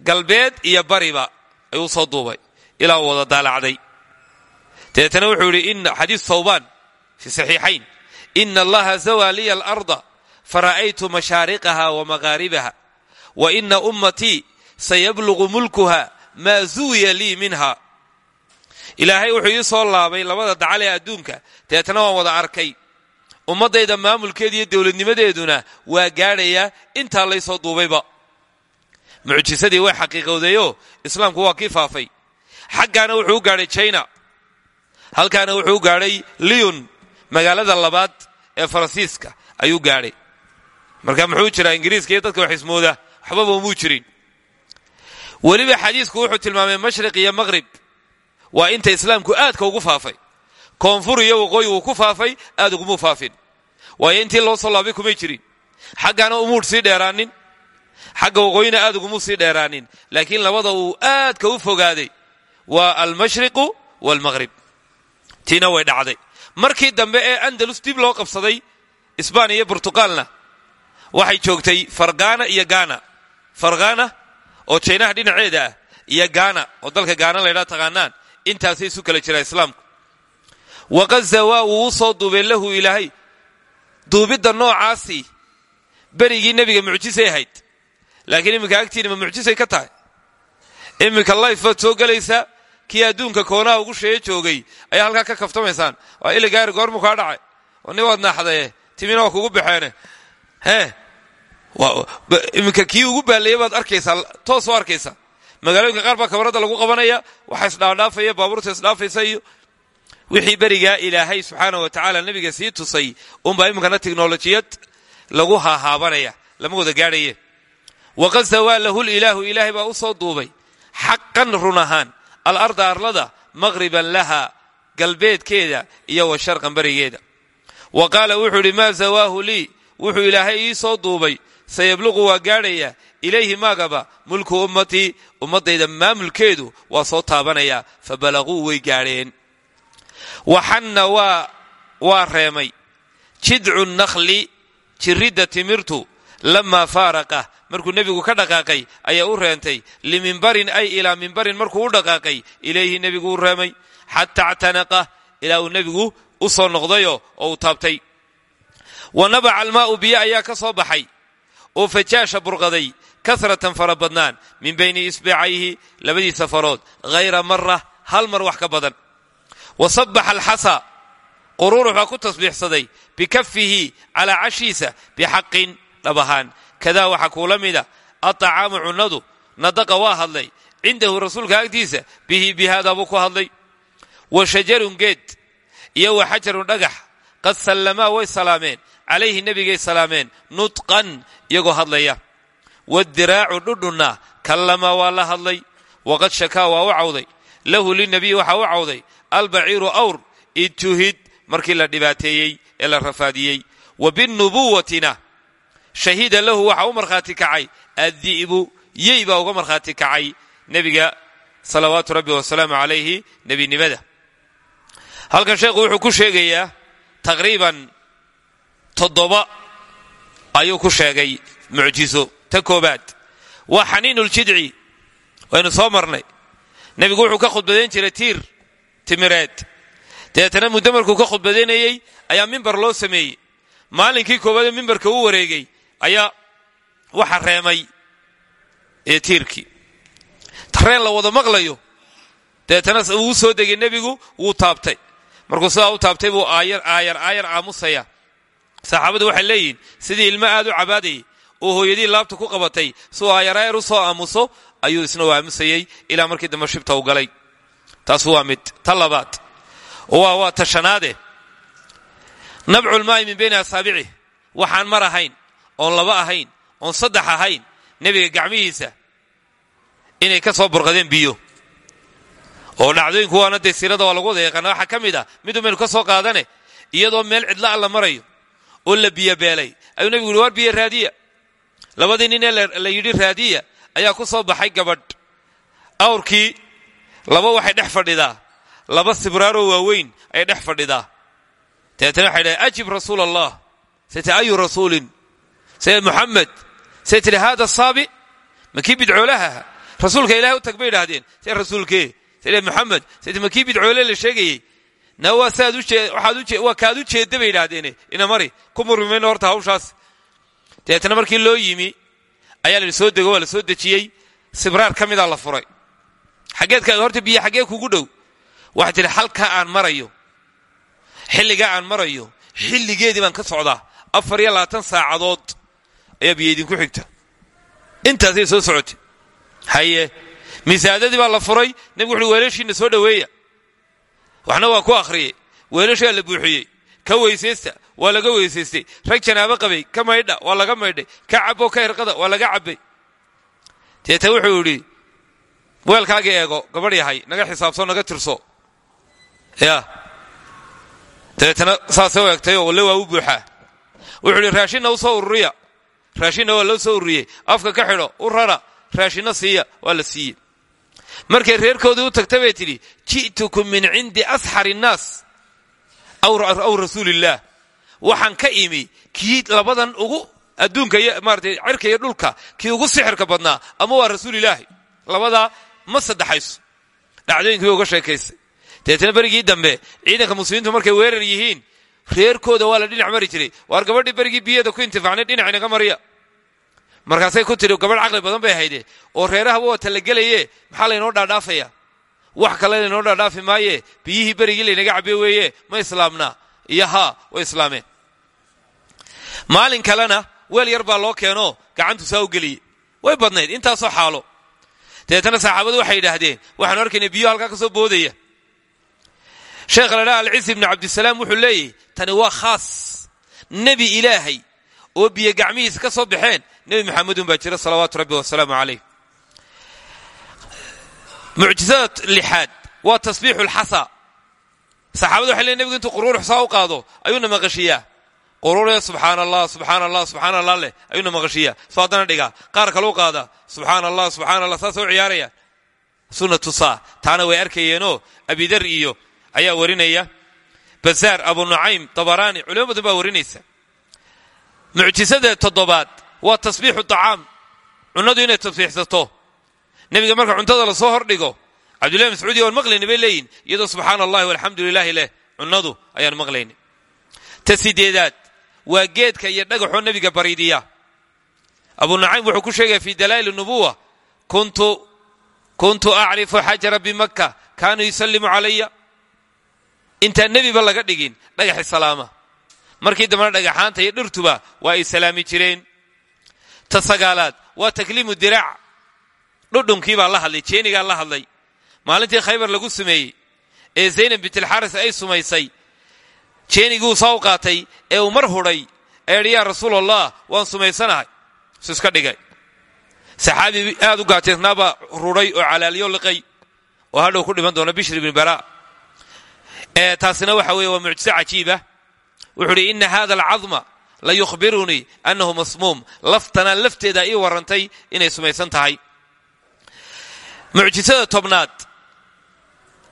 galbeed iyo bariba ayuu soo duubay ilaa wada daalacday dabeetana wuxuu yidhi in xadiis thawbaan fi saxiixayn ina allaha zawaa liya alarda fara'aytu mashaariqaha wa maqaaribaha wa ina ummatii sayablugu mulkuha maa zuwiya lii minha. Ilaahay wuxuu ii soo laabay labada dacal ee adduunka dabeetana waan wada arkay. Ummaddayda maamulkeeda iyo dowladnimadeeduna waa gaadhayaa intaa laysoo duubayba. Mucjisadii way xaqiiqowdeeyo islaamku waa kii faafay. Xaggaana wuxuu u gaadhay china halkaana wuxuu u gaadhay lyon magaalada labaad ee faransiiska ayuu gaadhay. Marka muxuu jiraa ingiriiska iyo dadka wax ismooda waxbaba umuu jirin. Weliba xadiisku wuxuu tilmaamay mashriq iyo maqhrib waa inta islaamku aadka ugu faafay. Koonfur iyo waqooyi wuu ku faafay aad ugumuu faafin. Waayo intii loo soo laabay kumay jirin. Xaggana umuudh sii dheeraanin. Xagga waqooyina aad ugumuu sii dheeraanin. Laakiin labada uu aadka u fogaaday waa almashriqu waalmaqhrib tiina way dhacday markii dambe ee andalus dib loo qabsaday isbaaniya iyo burtuqaalna waxay joogtay fargana iyo gana fargana oo jaynaha dhinaceeda ah iyo gaana oo dalka gaana laydhaa taqaanaan intaasay isu kala jiraa islaamku. Waqad zawaa wuu u soo duubay lahu ilaahay. Duubidda noocaasi berigii nebiga mucjisay ahayd. Laakiin iminka agtiina ma mucjisay ka tahay. Iminka layf baad soo gelaysaa kii adduunka koonaha ugu sheeye joogay ayaa halkaa ka kaftamaysaan. Waa iligaari goormu kaa dhacay. Nin waad naaxdaye timina waa kugu baxeene. Hee iminka kii ugu baalleeye baad arkaysaa toos oo arkaysaa magaalooyinka qaar baa lagu qabanaya waxa isdhaadhaafaya baabuurta isdhaafaysa iyo wixii berigaa ilaahay subxaana wa tacaala nebiga sii tusay unbaa iminkana tiknolojiyad lagu haahaabanaya lama wada gaadhaye waqad sawaa lahu lilaahu ilaahay baa u soo duubay. Xaqan run ahaan alarda arlada maqhriban laha galbeedkeeda iyo wa sharqan berigeeda. Wa qaala wuxuu idhi maa zawaahu lii? Wuxuu ilaahay ii soo duubay sayabluqu waa gaadhaya ilayhi maagaba mulku ummatii ummaddayda maamulkeedu waa soo taabanaya fa balaguu way gaadheen. Waxanna waa reemay. Jidcu nakhli jiridda timirtu lamaa faaraqa markuu nebigu ka dhaqaaqay ayaa u reentay limimbarin ay ilaa mimbarin markuu u dhaqaaqay ilayhi nebigu u reemay xataa actanaqa ilaa uu nebigu u soo noqdayo oo uu taabtay. Wa nabaca almaa'u biyo ayaa ka soo baxay oo fajaasha burqaday kasratan fara badnaan min bayni isbicayhi labadiisa farood hayra mara hal mar wax ka badan. Wa sabbaxa alxasa quruurux baa ku tasbiixsaday bikafihi calaa cashiisa bixaqin dhab ahaan kadaa waxaa kuula mida aطacaamu cunnadu nadaqa waa hadlay. Cindahu rasuulka agtiisa bihi bihaada buu ku hadlay. Wa shajarun geed iyo wa xajarun dhagax. Qad sallamaa way salaameen. Calayhi nebigay salaameen. Nutqan iyagoo hadlaya. Wadiraacu dhudhunna kallamaa waa la hadlay. Waqad shakaa waa u cawday. Lahu linabiyi waxaa u cawday. Albaciiru awr idtuhid markii la dhibaateeyey ee la rafaadiyey. Wa binubuwatina shahida lahu waxaa u markhaati kacay. Addi'bu yey baa uga markhaati kacay nebiga salawaatu rabbi wasalaamu calayhi nebinimada. Halkan sheekhu wuxuu ku sheegayaa taqriiban toddoba ayuu ku sheegay mucjiso ta koobaad waa xaniinuljidci waynu soo marnay. Nebigu wuxuu ka khudbadayn jiray tiir timireed. Dabeetana muddo ka khudbadaynayey ayaa mimbar loo sameeyey. Maalinkii koowaadee mimbarka u wareegay ayaa waxa reemay ee tiirkii tareen la wada maqlayo dabeetana wuu soo degay nebigu wuu taabtay. Markuu sidaa u taabtay buu aayar aayar aayar aamusaya saxaabadu waxay leeyihiin sidii ilmo aad u cabaadayay oo hooyadii laabta ku qabatay suu aayar aayar soo aamuso ayuu isna u aamusayey ilaa markii dambe shibta u galay. Taas waa mid. Ta labaad waa waa tashanaade nabculmaa'i min bayni asaabicih waxaan mar ahayn oon laba ahayn oon saddex ahayn nebiga gacmihiisa inay ka soo burqadeen biyo. Oo dhacdooyinku waana dee siirada waa lagu wada yaqaana waxaa mid ah maynu ka soo qaadane iyadoo meel cidla a la marayo oo la biyobeelay ayuu nebigu yidhi war biyo raadiya? Labadii nin ee la yidhi raadiya ayaa ku soo baxay gabadh. Awrkii laba waxay dhex fadhidaa. Laba sibraaroo waaweyn ayay dhex fadhidaa. Dabeetana waxay dhahay ajib rasuul allah sayte ayu rasuulin say muxamed say tidhi haada saabi ma kii bidcoolaha rasuulka ilahay u tag bay idhaahdeen say rasuulkee say muxamed sayte ma kii bidcoole la sheegayey na waa kaad u jeedda bay idhaahdeen ina mari ku murmimayno horta hawshaas dabeetana markii loo yimi ayaa la soo dego waa la soo dejiyey sibraar ka midaa la furay xaggeedka horta biyo xaggee kugu dhow waxay tidhi halkaa aan marayo xilligaa aan marayo xilligeedii baan saacadood ayaa biyo idinku xigta. Intaasay soo socotay. Haye misaadadii baa la furay nebigu wuxuui weelashiinna soo dhoweeya waxna waa ku akhriyey. Weelashaa la buuxiyey. Ka weysaysta waa laga weysaystay. Rag janaabo qabay ka maydha waa laga maydhay. Ka caboo ka hirqada waa laga cabbay. Deeta wuxuu idhi weelkaaga eego gabadh yahay naga xisaabso naga tirso. Ya dabeetana saasay u egtayoo walle waa u buuxaa wuxuu idhi raashinna u soo ururiya raashinna waa loo soo ururiyey. Afka ka xidho u rara raashinna siiya waa la siiyey. Markay reerkoodii u tagta bay tidhi ji'tukum min cindi asxar innaas aw rasuulillaah waxaan ka imi kii labadan ugu adduunka iyo cirka iyo dhulka kii ugu sixirka badnaa ama waa rasuulilaahi labadaa ma saddexayso. Dhacdooyinkii bay uga sheekaysay. Deetna berigii dambe ciidanka muslimiintu markay weerar yihiin reerkooda waa la dhinac mari jiray. Waar gabadhii berigii biyada ku intifaacnay dhinac inaga mariya. Markaasay ku tiri gabadh caqli badan bay ahayde oo reerahaba waa talagelaye maxaa laynoo dhaadhaafaya? Wax kale laynoo dhaadhaafi maaye? Biyihii berigii laynaga cabiye weeye. Ma islaamnaa iyo haa way maalin kalena weel yar baa loo keeno gacantu saa u geliyey way badnayd intaasoo xaalo. Dabeetana saxaabadu waxay yidhaahdeen waxaanu arkaynay biyo halkaa ka soo boodaya sheekha la dhaha alciis ibnu cabdisalaam wuxuu leeyahy tani waa khaas. Nebi ilaahay oo biyo gacmihiisa ka soo baxeen nebi maxamedun baa jira salawaatu rabbi wasalaamu calayh. Mucjisada lixaad waa tasbiixu lxasa saxaabadu waxay leeyn nebigu intuu quruurux saa u qaado ayuuna maqashiyaa. Quruuree subxaan allah subxaan allah subxaan ayuuna maqashiyaa. Soo haddana dhigaa qaar kaleu qaada subxaan allah subxaan allah saasay u ciyaarayaan. Sunnatu saa taana way arkayeenoo abidar iyo ayaa warinaya. Bazaar abu nucaym dabaraani culimo badan baa warinaysa. Mucjisada toddobaad waa tasbiixu dacaam cunnadu inay tasbiixsato. Nebiga marka cuntada la soo hordhigo cabdullahi mascuudi waan maqlayni bay leeyihiin iyadoo subxaana allahi walxamdu lilaahi leh cunnadu ayaan maqlayni ta sideedaad waa geedka iyo dhagaxoo nebiga bariidiya. Abu nucaym wuxuu ku sheegaya fi dalaa'il nubuwa kuntu acrifu xajara bimaka kaanuu yusallimu calaya intaan nebiba laga dhigin dhagaxi salaama. Markii dambena dhagaxaanta iyo dhirtuba waa ay salaami jireen. Ta sagaalaad waa takliimu diraac dhudhunkiibaa la hadlay jeenigaa la hadlay. Maalintii khaybar lagu sameeyey ee zaynab bintilxaris ay sumaysay jeeniguu soo qaatay ee uu mar hudhay eedhi yaa rasuul allah waan sumaysanahay. Su iska dhigay. Saxaabi aad u gaajeysnaabaa rudhay oo calaalyo liqay oo hadhow ku dhiman doona bishri bn bara taasina waxa weeye waa mucjiso cajiiba wuxuu uhi ina hada alcadma la yukhbirunii annahu masmuum. Laftanaa lafteeda ii warrantay inay sumaysan tahay. Mucjisada tobnaad.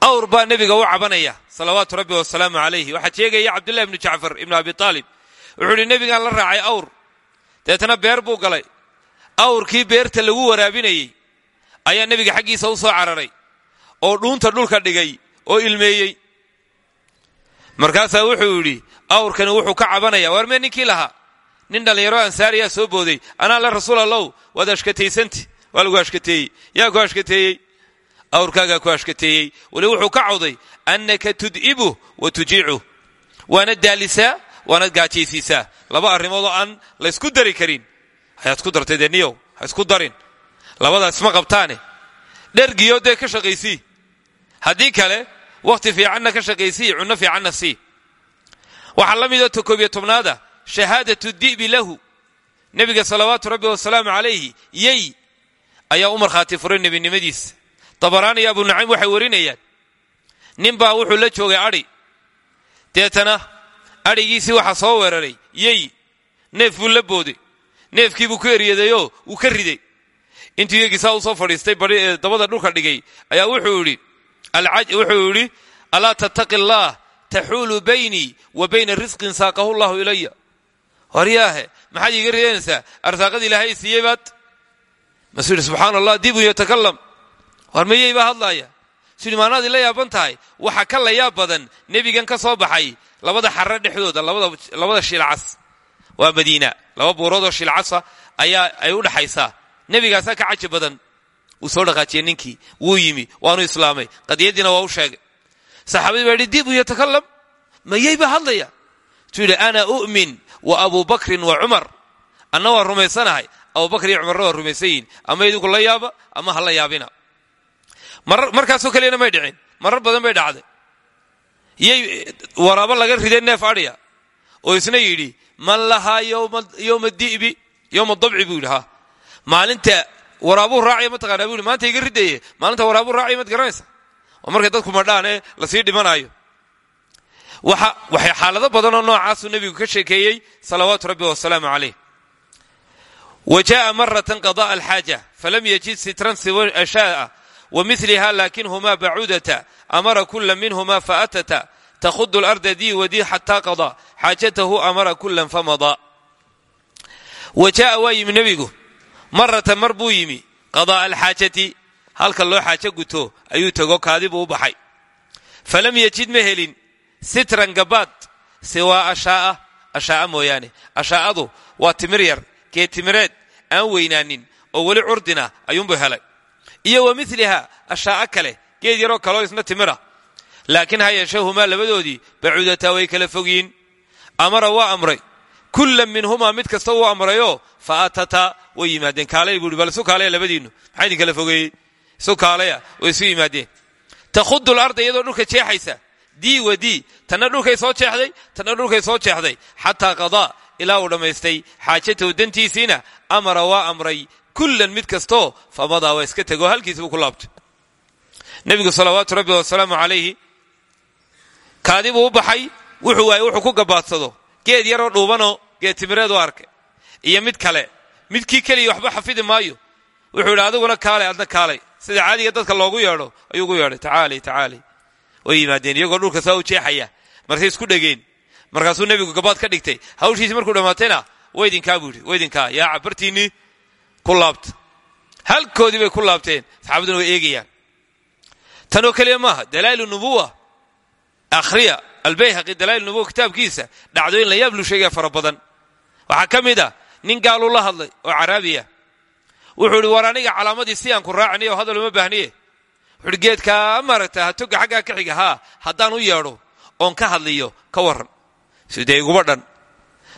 Awr baa nebiga cabanaya salawaatu rabbi wasalaamu calayhi. Waxaa sheegaya cabdullahi ibnu jacfar ibnu abi aalib wuxuu ihi nebigaan la raacay awr. Deetana beer buu galay. Awrkii beerta lagu waraabinayey ayaa nebiga xaggiisa u soo cararay oo dhuunta dhulka dhigay oo ilmeeyey markaasaa wuxuu yidhi awrkani wuxuu ka cabanaya waar mee ninkii lahaa? Nin dhallinyaro ansaariyaa soo booday. Anaa la rasuul allow waad ashkataysanti waa lagu ashkateeyey. Yaa ku ashkateeyey? Awrkaagaa wuxuu ka cawday annaka tud'ibuh wa tujiicuh waana daalisaa waanad gaajaysiisaa. Laba arrimoodoo aan laysku dari karin. Ayaad ku dartay dee isku darin. Labadaas isma qabtaane. Dhergiyo dee ka shaqaysii. Haddii kale wakhti fiicanna ka shaqaysii cunno fiicanna sii. Waxaa la midoo ta koobiyo tobnaada shahaadatu di'bi lahu. Nebiga salawaatu rabbi wasalaamu calayhi yey ayaa u markhaati furay nebinimadiisa. Dabaraani iyo abu naciim waxay warinayaan. Nin baa wuxuu la joogay adhi deetana adhigiisii waxaa soo weeraray yey neef buu la booday neefkiibuu ku eryadayoo wuu ka riday. Intuu yegiisaa u soo fadhiistay dabada dhulka dhigay ayaa wuxuu yidhi wuxuu yidhi alaa tattaqi allaah taxuulu baynii wa bayna risqin saaqahu llahu ilaya waryaahe maxaad iiga ridanaysaa arsaaqada ilaahay siiyey baad? Masuu yidhi subxaana allah dibun yatakalam war mayey baa hadlaaya? Suyidhi maanaad ila yaaban tahay? Waxa ka layaab badan nebigan ka soo baxay labada xarre dhexdooda labada shilcas. Waa madiina laba buuroodoo shilcasa ayaa ay u dhaxaysaa. Nebigaasaa ka caji badan wuu soo dhaqaajiyey ninkii wuu yimi waanu islaamay. Qadiyadiina waa u sheegay. Saxaabadii baa yidhi dibun yatakalam mayey baa hadlaya. Yidhi ana u'min wa abu bakrin wa cumar. Anna rumaysanahay abubakr iyo cumarna waa ama idinku la yaaba ama ha la yaabina. Markaasoo kaliyana may dhicin. Marar badan bay dhacday. Iyay waraabo laga riday neef adhiya oo isna yidhi man lahaa yowma di'bi yowma dabci buu yidhi maalinta waraabuu raacaya mataqana bu maanta iga ridaye maalinta waraabuu raacaya maad garanaysa oo markay dadku madhaane la sii dhimanaayo. Waxay xaalado badanoo noocaasuu nebigu ka sheekeeyey salawaatu rabbi wasalaamu calayh. Wa jaءa maratan qada'a alxaaja falam yajid sitran siwa ashaaa wa miliha lakinhuma bacudata amara kula minhuma faatata takhudu larda dii wadii xataa qadaa xaajatahu amara kula famada wa jaءa maratan mar buu yimi. Qadaءa alxaajati halka loo xaajo guto ayuu tego kaadibuu u baxay. Falam yejid ma helin. Sitran gabaad siwaa ashaa'a ashaa'a mooyaane. Ashaa'adu waa timir yar geed timireed aan weynaanin oo weli curdina ayuunbuu helay. Iyo wa miliha ashaa'a kale geed yaroo kaloo isna timira. Laakiin ha yeeshee humaa labadoodii bacuudataa way kala fogyiin amara waa amray. Kullan minhumaa mid kasta wuu amrayoo fa atataa way yimaadeen kaalay buui bal isu kaalaya labadiinnu maxaa idin kala fogeeyey isu kaalaya way isu yimaadeen. Takhudu larda iyadoo dhulka jeexaysa. Dii wa dii tanna soo jeexday tanna dhulkay soo jeexday. Xataa qadaa ilaa uu dhammaystay xaajatahu dantiisiina amara waa amray. Kullan mid kastoo famadaa waa iska tegoo halkiisibuu ku laabtay. Nebigu salawaatu rabbi wasalaamu calayhi kaadibuu u baxay wuxuu waayey wuxuu ku gabaadsado geed yaroo dhuubanoo geed timireed u arkay. Iyo mid kale midkii keliya waxba xafidi maayo. Wuxuu yidhi adiguna kaalay adna kaalay. Sida caadiga dadka loogu yeedho ayuu ugu yeedhay tacaali tacaali. Way yimaadeen iyagoo dhulka saa jeexaya markay isku dhegeen. Markaasuu nebigu gabaad ka dhigtay. Hawshiisi markuu dhammaatayna waydinkaa buu yidhi waydinkaa yaa cabartiinnii ku laabta. Halkoodii bay ku laabteen way eegayaan. Tanoo keliya maaha dalaa'ilu nubuwa akhriya albayhaqi dalaa'il nubuwa kitaabkiisa dhacdooyin la yaab luu sheegaya fara badan. Waxaa nin gaaluu la hadlay oo caraabiya wuxuu idhi war aniga calaamadii ku raaciniy oo hadal uma baahniye. Wuxuuhi geedkaa maaragta ha toga xaggaa ka u yeedho oon ka hadliyo ka warran. Sidee iguba dhan.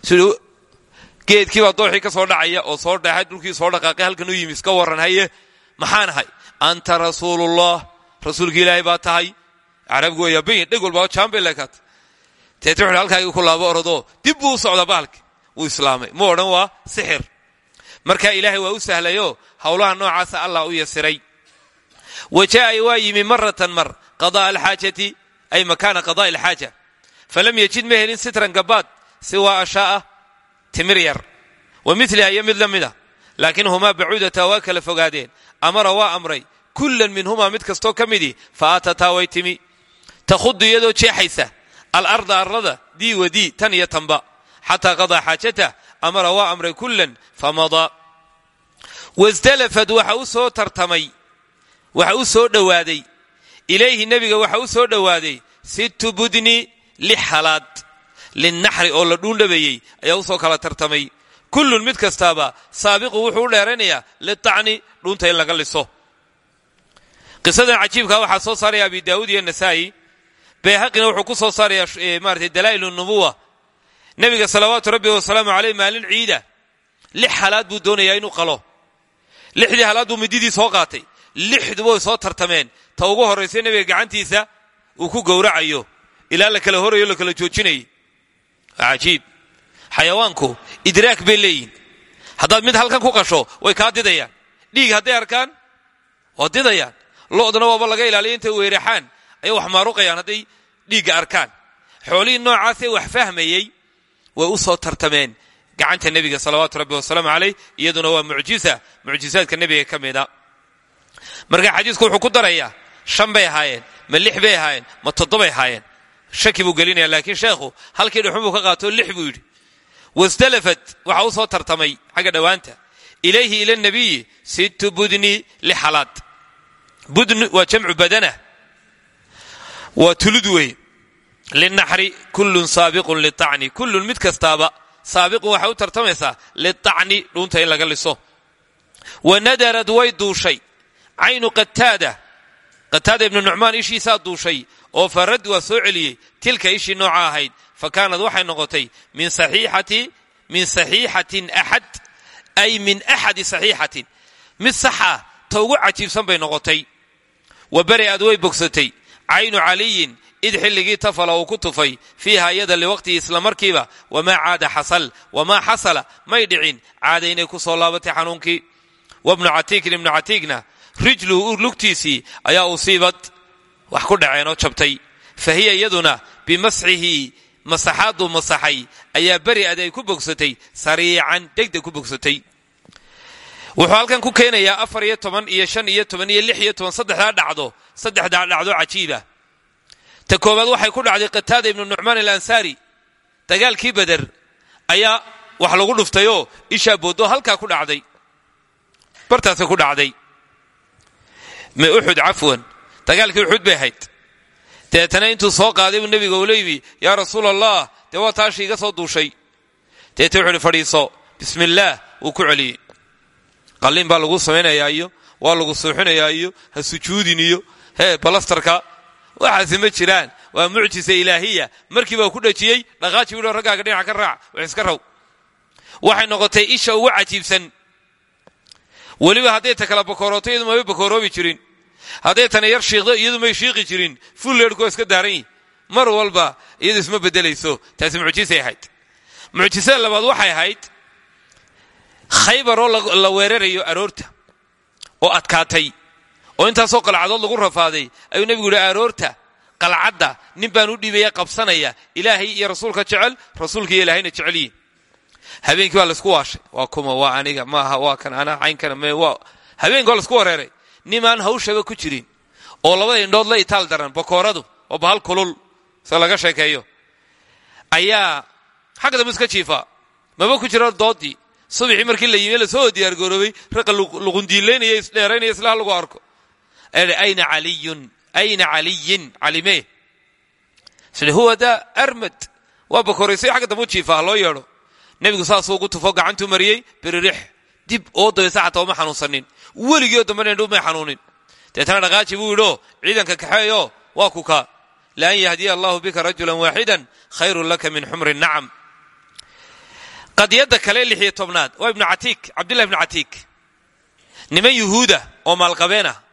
Siduu geedkii baa dooxii ka soo dhacaya oo soo dhaxay dhulkii soo dhaqaaqay halkan u yimi iska warran haye. Maxaan ahay? Anta rasuulullah. Rasuulki ilaahay baa tahay. Carabigu waa yaabanyi dheg walba jaambay leekaata teete wuxuhi halkaagii ku laabo orodoo dib u socdaa bahalki wuu islaamay. Mu odhan waa sixir. Marka ilaahay waa u sahlayoo howlaha noocaasa allah u yasiray. Wa jaa'a waa yimi maratan mar qadaa alxaajati ay makaana qada'i alxaaja. Falam yejid ma helin sitran gabaad siwaa ashaa'a timir yar. Wa miliha iyo mid la laakiin humaa bacuudata waa kala fogaadeen. Amara waa amray. Kullan minhumaa mid kastoo ka midii fa aatataa way timi. Takhudu iyadoo jeexaysa. Alarda arlada dii wa dii tan iyo xataa qadaa xaajatah amara waa amray kullan famadaa wasdalafad waxa u soo tartamay waxa u soo dhowaaday ilayhi nebiga waxa u soo dhowaaday sittu budni lix halaad linnaxri oo la dhuundhabeeyey ayaa u soo kala tartamay kullun mid kastaaba saabiqu wuxuu u dheeraynayaa litacni dhuunta in laga liso qisadan cajiibkaa waxaa soo saaraya abi daawuud iyo nasaa'i bayhaqina wuxuu ku soo saaraya maratay dalaa'il nubuwa nebiga salawaatu rabbi wasalaamu caleyh maalin ciida. Lix halaad buu doonayaa inuu qalo. Lixdii halaad buu mididii soo qaatay. Lixduba way soo tartameen. Ta ugu horraysay nebiga gacantiisa uu ku gowracayo. Ilaa la kala horayo la kala joojinayay. Waa cajiib. Xayawaanku idraak bay leeyihiin haddaad mid halkan ku qasho way kaa didayaan. Dhiig hadday arkaan waa didayaan. Lo'dana waaba laga ilaaliya intay weeraxaan ayay wax maaruqayaan hadday dhiigga arkaan. Xoolihii noocaasee wax fahmayey way u soo tartameen gacanta nebiga salawaatu rabbi wasalaamu caleyh iyaduna waa mucjisa mucjisaadka nebiga ka mida. Marka xadiisku wuxuu ku darayaa shan bay ahaayeen ma lix bay ahaayeen ma toddobay ahaayeen. Shaki buu gelinaya laakiin sheekhu halkii dhuxun buu ka qaato lix buu yidhi. Wasdalafat waxa u soo tartamay xagga dhowaanta ilayhi ila nabiyi sittu budni lixalaad budn waa jamcu badana waa tulud wey linaxri kullun saabiqun liacni kullun mid kastaaba saabiqun waxay u tartamaysaa liacni dhuunta in laga liso wa nadarad way duushay caynu qataada qataada ibnu nucmaan ishiisaa duushay oo farad waa soo celiyey tilka ishii nooca ahayd fa kaanad waxay noqotay min saxiixati min saxiixatin axad ay min axadi saxiixatin mid sax ah ta ugu cajiibsan bay noqotay wa bari'ad way bogsatay caynu caliyin id xilligii tafala uu ku tufay fiiha iyada liwaqtihi isla markiiba wamaa caada xasal wamaa xasala may dhicin caada inay ku soo laabatay xanuunkii. Wabnu catiikin ibnu catiigna rijluhu lugtiisii ayaa usiibad wax ku dhaceen oo jabtay. Fa hiya iyaduna bimasxihi masaxaaduu ayaa beri'ad ay ku bogsatay sariican degdeg ku bogsatay. Wuxuu halkan ku keenayaa afar iyo toban iyo shan dhacdo saddexdaa dhacdo cajiiba ta koowaad waxay ku dhacday qataada ibnu nucmaan alansaari. Dagaalkii beder ayaa wax lagu dhuftayoo ishaa booddo halkaa ku dhacday. Bartaasa ku dhacday. Me uxud cafwan? Dagaalkii uxud bay ahayd. Deetana intuu soo qaaday buu nebiga ula yimi yaa rasuul allah dee waa taashii iga soo duushay. Deeta wuxu uhi fadhiiso bismi illaah wuu ku celiyey. Qalliin baa lagu samaynayaa iyo waa lagu suuxinayaa iyo ha sujuudin iyo hee balastarka waxaasi ma jiraan. Waa mucjisa ilaahiya. Markii baa ku dhajiyey dhaqaaji widho raggaaga dhinaca ka raac wax iska raw. Waxay noqotay isha ugu cajiibsan. Weliba hadday ta kala bakoorooto iyadu maba bakooroobi jirin. Hadday tana yar shiiqdo iyadu may shiiqi jirin. Fulleedhkoo iska daaran yihiin mar walba iyadu isma bedelayso taasi mucjisay ahayd. Mucjisada labaad waxay ahayd khaybar oo la weerarayo aroorta oo adkaatay oo intaasoo qalcadood lagu rafaaday ayuu nebigu yidhi aroorta qalcadda nin baan u dhiibaya qabsanaya ilaahay iyo rasuulka jecel rasuulka iyo ilaahayna jecelyihin habeenkii baa laysku waashay. Waa kuma waa aniga maaha waa kan anaa caynkana habeenki waa la isku wareeray. Nimaan hawshaba ku jirin oo labada indhood la itaal daran bakooradu oo bahal kulul se laga sheekeeyo ayaa xagga dambe iska jiifaa maba ku jira doodii. Subaxii markii la yimi la soo diyaargaroobay raqa luqundiilaynaya isdheeraynaya islaha lagu arko ayna caliyun ayna caliyin calimee sida huwa daa armad. Waa bakoraysay xagga dambe u jiifaa loo yeedho nebigu saasuu ugu tufo gacantuu mariyey biririx dib oo dabaysa xanuunsanin. Weligii oo dambena indhu may xanuunin. Deetana dhaqaaji buu yidhio ciidanka kaxeeyo waa ku kaa laan yahdiya allahu bika rajulan waaxidan khayrun laka min xumri nacam. Qadiyadda kale lixiyo tobnaad. Waa ibnu catiik cabdullahi ibnu catiik. Niman oo maalqabeen ah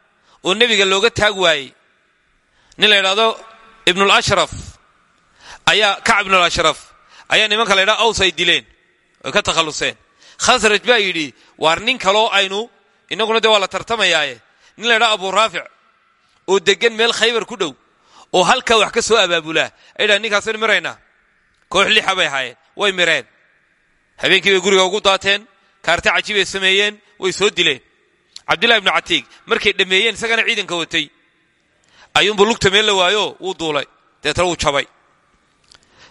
oo nebiga looga taag waayey. Nin la ydhahdo ibnulashraf ayaa kacb ibnulashraf ayaa nimanka la ydhahdo aws ay dileen oy ka takhalluseen. Khasraj baa yidhi waar nin kaloo aynu inaguna dee waa la tartamayaaye. Nin la ydhahdo abu raafic oo degan meel khaybar ku dhow oo halkaa wax ka soo abaabulaa. Ay dhahan ninkaasaynu miraynaa. Koox lixa bay ahaayeen way mireen. Habeenkii bay guriga ugu daateen kaarta cajibay sameeyeen way soo dileen cabdillahi ibnu catiig markay dhammeeyeen isagana ciidanka watay. Ayuunbu lugta meel la waayo wuu duulay. Deetana wuu jabay.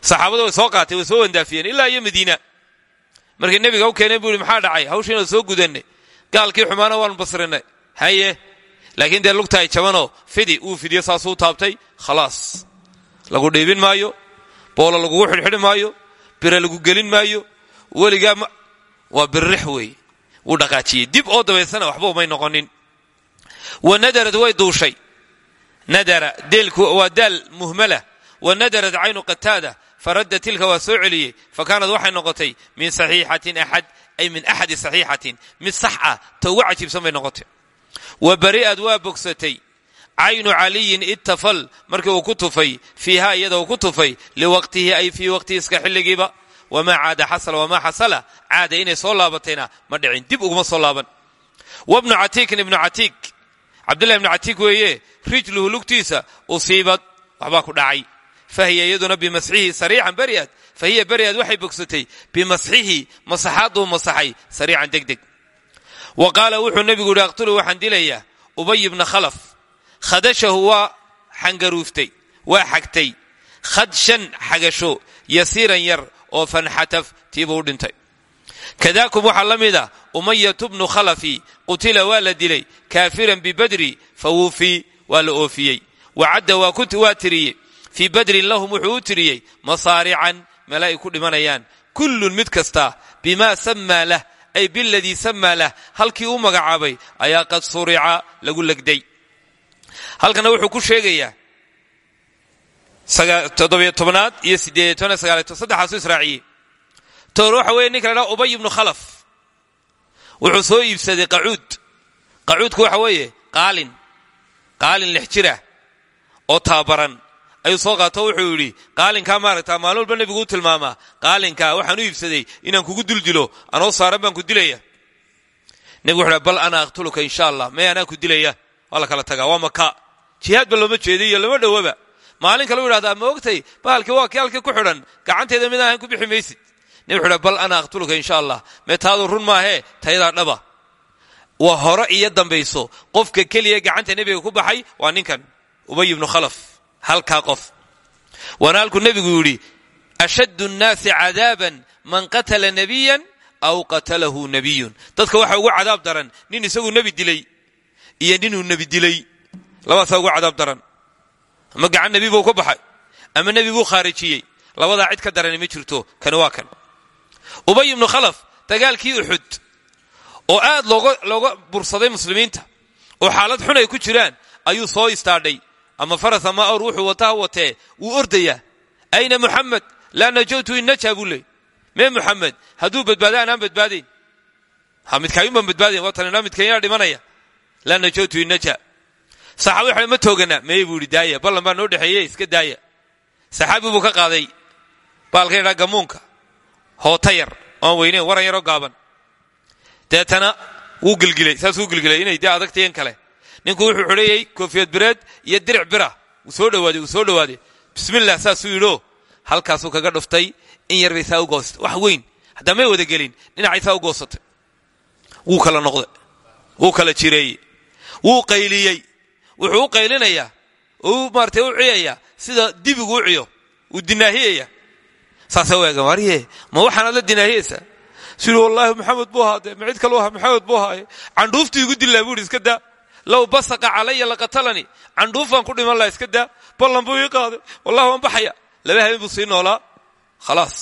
Saxaabada way soo qaatay way soo wandaafiyeen ilaa iyo madiina. Markay nebiga u keeneen buu yihi maxaa dhacay? Hawshiina soo gudanne gaalkii xumaana waanu basrinay. Haye. Laakiin dee lugta ay jabanoo fidi uu fidiyo saasuu taabtay. Khalaas. Lagu dhiibin maayo boola lagugu xidhxidhi maayo bira lagu gelin maayo weligaa waa birrix weeye wuu dhaqaajiyey. Dib oo dabaysana waxba umay noqonin. Wa nadarad way duushay. Nadara deelku waa daal muhmala. Wa nadarad caynu qataada. Faradda tilka waa soo celiyey. Fa kaanad waxay noqotay min saxiixatin axad ay min axadi saxiixatin. Mid sax ah ta ugu cajiibsan bay noqotay. Wa bari'ad waa bogsatay. Caynu caliyin ittafal markii uu ku tufay fiiha iyada uu ku tufay liwaqtihi ay fii waqtihi iska xilligiiba wamaa caada xasala wamaa xasala caada inay soo laabatayna ma dhicin dib uguma soo laaban wabnu catiikin ibnu catiik cabdullahi ibnu catiik weeye rijluhu lugtiisa usiibad waxbaa ku dhacay fahiya iyaduna bimasxihi sariican bari'ad fahiya bari'ad waxay bogsatay bimasxihi masaxaaduu masaxay sariican deg deg wa qaala wuxuu nebigu yihi aqtulu waxaan dilayaa ubay ibna khalaf khadashahu waa xangaruuftay waa xagtay khadshan xagasho yasiiran yar oo fanxataf tiibuu u dhintay. Kadaakum waxaa la mid a umayatu bnu khalafi qutila waa la dilay kaafiran bibadri fa wuufii waa la oofiyey. Wacadda waa tiriyey. Fii badrin lahum wuxuu u tiriyey masaarican meel ay ku dhimanayaan. Kullun mid kasta bimaa lah ay biladii sammaa lah halkii u magacaabay ayaa qad surica lagu legday. Halkana wuxuu ku sheegayaa toddobiyo tobnaad iyo sagaaliyo toban saddexaasu israaciyey toor waxa weeye ninka la dhaha ubay ibnu khalaf. Wuxuu soo iibsaday qacuud. Qacuudku waxa weeye qaalin. Qaalin lix oo taabaran. Ayuu soo qaato wuxuu yidhi qaalinkaa maaragtaa maalin walba nebigu u tilmaamaa qaalinkaa waxaan u iibsaday inaan kugu duldilo anoo saaran baan ku dilaya. Nebigu wuxu bal ana aqtuluka insha allah. May anaa ku dilaya. Waa la kala tagaa. Waa maka jihaadba looma jeediyo lama dhowaba maalin kale u yidhahdaa ma ogtay? Bahalkii waa kii halkii ku xidhan. Gacanteeda mid ahayn ku bixi maysid. Nebi wuxu bal ana aqtuluka insha allah. Mee taadu run maahee tayadaa dhaba. Waa hore iyo dambayso. Qofka keliya gacanta nebiga ku baxay waa ninkan ubay ibnu khalaf halkaa qof. Waana halkuu nebigu yidhi ashaddu nnaasi cadaaban man qatala nabiyan aw qatalahu nabiyun. Dadka waxa ugu cadaab daran nin isagu nebi dilay iyo ninuu nebi dilay. Labaasaa ugu cadaab daran ama gacan nebi buu ka baxay. Ama nebi buu khaarijiyey labadaa cid ka darani ma jirto. Kani waa kan. Ubay ibnu khalaf dagaalkii uxud oo aad looga bursaday muslimiinta oo xaalad xun ay ku jiraan ayuu soo istaadhay. Ama faras ama awr wuxuu wataa watee wuu ordayaa ayna muxamed laa najawtu in najaa buu leey mee muxamed hadduu badbaada anaan badbaadayn ha midkaayun baan badbaadayn waa tanina midkaynaa dhimanaya. Laa najawtu in najaa saxaabadi waxa ma tooganaa meye buu yidhi daaya noo dhexeeye iska daaya saxaabi buu ka qaaday baalka yadhaa gamuunka hoota yar oan weyneyn waran yaroo gaaban. Deetana wuu gilgilay saasuu gilgilay inay dee adagtayen kale. Ninku wuxuu xidhayey koofiyad bireed iyo diric bira. Wuu soo dhawaaday wuu soo dhawaaday bismillah saasuu yidhio halkaasuu kaga dhuftay in yar bay saa u goosatay wax weyn haddaa may wada gelin dhinacay saa u goosatay. Wuu kala noqday wuu kala jireeyey wuu qayliyey wuxuu u qaylinayaa oo u maaratay u ciyayaa sida dibigu u ciyo wuu dinaahiyaya. Eegan warye ma waxaanaad la dinaahiyaysaa suli wallaahi maxamed buu ahaadee ma cid kalu aha maxamed buu ahaaye candhuuftii igu dillaa buu ihi iska daa low basaqa calaya laqatalani candhuufaan ku dhiman laha iska daa ballan buu ii qaaday wallahi waan baxaya laba habeen buu sii noolaa khalaas.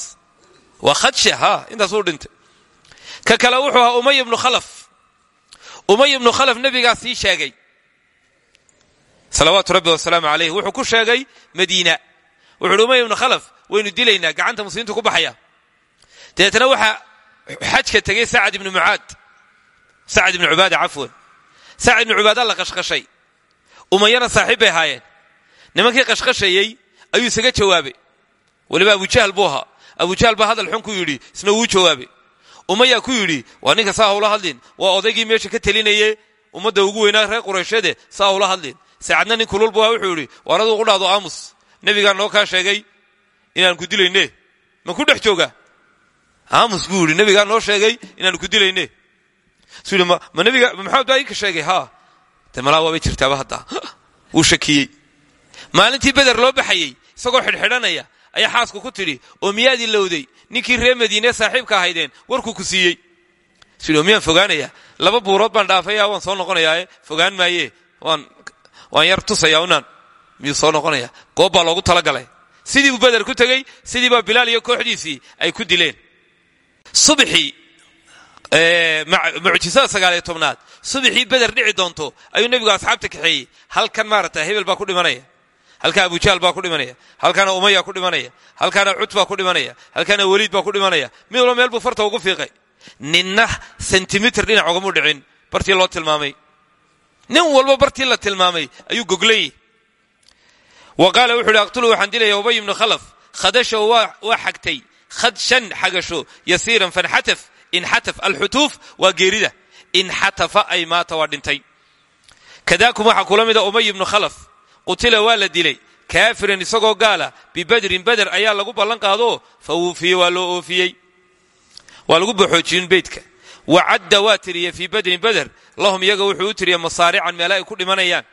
Waa khadsha ha intaasuu dhintay. Ka kale wuxuu ahaa umay ibnu khalaf. Umay ibnu khalaf nebigaa sii sheegay salawaatu rabbi wasalaamu calayh wuxuu ku sheegay madiina. Wuxu uhi umay ibnu khalaf waynu dilaynaa gacanta muslimiintu ku baxaya. Dabeetana waxaa xajka tegey sacad ibnu mucaad. Sacad ibnu cubaada cafwan. Sacad ibnu cubaada la qashqashay. Umayana saaxiib bay nimankii qashqashayey ayuu isaga jawaabay. Weliba abujahal buu ahaa. Abujahal baa hadal xun ku yidhi isna wuu jawaabay. Umayaa ku yidhi waa ninka saa hadlin. Waa odaygii meesha ka telinaye ummadda ugu weynaa reer quraysheede saa hadlin saacadna nin kululbu ah wuxuu yidhi waar aduu qudhaado aamus nebigaa noo kaa sheegay inaan ku dilayne ma ku dhex jooga aamus buu yidhi nebigaa noo sheegay inaan ku dilayne su ma nebiga maxamed baa iika sheegay haa de malaa waabay hadda wuu shakiyey maalintii beder loo baxayey isagoo xidhxidhanaya ayaa xaasku ku tidhi oo miyaad ilowday ninkii reer madiine saaxiibka ahaydeen warkuu ku siiyey su yidhi miyaan fogaanaya laba buurood baan dhaafaya waan soo noqonayaae fogaan maaye waan waan yar tusaya unaan. Miyuu soo noqonaya goob baa loogu talagalay. Sidii buu beder ku tegey sidii baa bilaal iyo kooxdiisii ay ku dileen. Subxii mucjisada sagaaliyo tobnaad. Subxii beder dhici doonto ayuu nebigu asxaabta kaxeeyey. Halkan maarata hebel baa ku dhimanaya. Halkaa abujahl baa ku dhimanaya. Halkaana umaya ku dhimanaya. Halkaana cud baa ku dhimanaya. Halkaana weliid baa ku dhimanaya. Mid walba meel farta ugu fiiqay? Ninna sentimitir dhinac ogamu dhicin bartii loo tilmaamay nin walba bartii la tilmaamay ayuu goglayey wa qaala wuxu waxaan dilaya ubay ibnu khalaf khadashahu waa xagtay. Khadshan xagasho yasiiran fanxataf inxataf alxutuuf waa geerida. Inxatafa ay maata waa kadaakum waxaa kula mida umay khalaf qutila waa la dilay. Kaafiran isagoo gaala bibadrin beder ayaa lagu ballan qaado fa wuufiye waa loo oofiyey. Waa lagu baxoojiyun beydka wa cadda waa tiriya fii badrin beder lahum iyaga wuxuu u tiriya masaarican meela ay ku dhimanayaan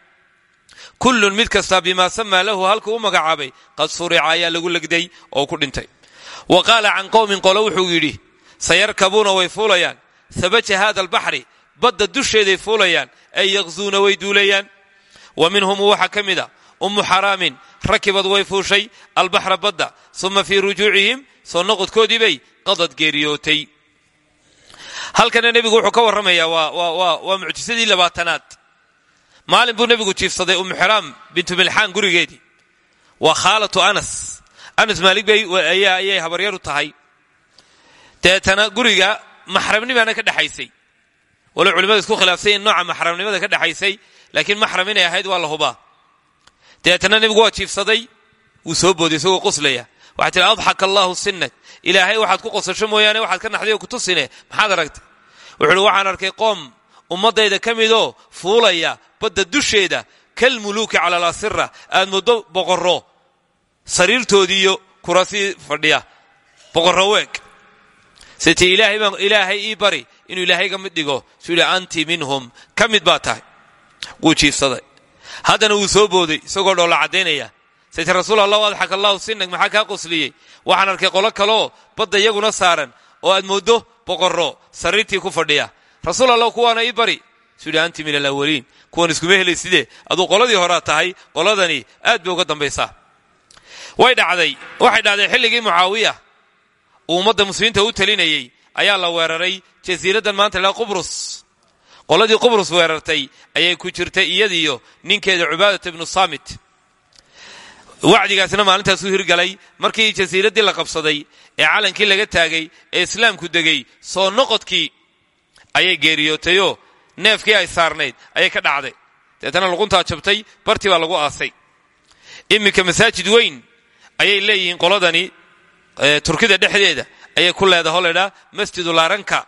kullun mid kastaa bimaa samaa lahu halkuu u magacaabay qad surica ayaa lagu legday oo ku dhintay wa qaala can qowmin qolo wuxuu yidhi sayarkabuuna way fuulayaan habaja haada albaxri badda dusheeday fuulayaan ay yaqzuuna way duulayaan wa minhum waxaa ka xaraamin rakibad way fuushay albaxra badda uma fii rujuucihim soo noqodkoodii bay qadad geeriyootay halkana nebigu wuxuu ka warramayaa waa mucjisadii labaatanaad. Maalin buu nebigu jiifsaday ummu xaraam bintu milxaan gurigeedii. Waa khaalatu anas. Anas maalig ayay habaryaru tahay. Deetana guriga maxramnimaana ka dhexaysay walow culimadu isku khilaafsay in nooca maxramnimada ka dhexaysay laakiin maxram inay ahayd waa la hubaa. Deetana nebigu waa jiifsaday. Wuu soo booday isagoo qoslaya waxaa tihi adxaka allaahu sinak ilaahay waxaad ku qosasho mooyaane waxaad ka naxday oo ku tusine. Maxaad aragtay? Wuxu uhi waxaan arkay qoom ummaddayda ka midoo fuulaya badda dusheeda kalmuluuki cala alasira aad muddo boqorro sariirtoodiiyo kurasii fadhiya. Boqorro weeg. Siti ilaahay ii bari inuu ilaahay ka mid dhigo. Suu yidhi anti minhum. Ka mid baa tahay. Wuu jiifsaday. Haddana wuu soo booday isagoo dhoolla caddaynaya sayte rasuul allah adxak allahu sinak maxaa kaa qosliyey waxaan arkay qolo kaleoo badda iyaguna saaran oo aad mooddo boqorro sariirtii ku fadhiya. Rasuul allah kuwaana ii bari. Su yidhi anti min alawaliin kuwan iskuma helayside aduu qoladii horaa tahay qoladani aad bay uga dambaysaa. Way dhacday. Waxay dhacday xilligii mucaawiya. Uu ummadda muslimiinta u talinayey ayaa la weeraray jasiiraddan maanta la qubrus. Qoladii qubrus weerartay ayay ku jirtay iyadiyo ninkeeda cubaadat ibnu saamit wacdigaasna maalintaasuu hirgalay markii jasiiraddii la qabsaday ee calankii laga taagay ee islaamku degay soo noqodkii ayay geeriyootayoo neefkii ay saarnayd ayay ka dhacday. Deetana luquntaa jabtay bartii baa lagu aasay. Iminka masaajid weyn ayay leeyihiin qoladani turkida dhexdeeda ayay ku leedaha o laydhaa masjidu laaranka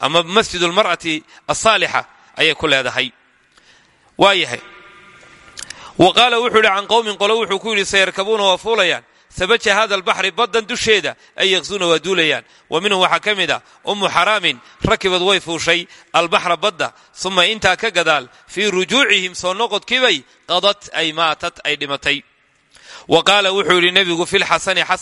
ama masjidu lmar'ati asaalixa ayay ku leedahay. Waa yahay wa qaala wuxuu yidhi can qowmin qolo wuxuu ku yidhi sayarkabuuna waa fuulayaan. Sabaja hada albaxri baddan dusheeda ay yaqsuuna waa duulayaan. Wa minhum waxaa ka mid a ummu xaraamin rakibad way fuushay albaxra badda uma intaa ka gadaal fii rujuucihim soo noqodkiibay qadad ay maatat ay dhimatay. Wa qaala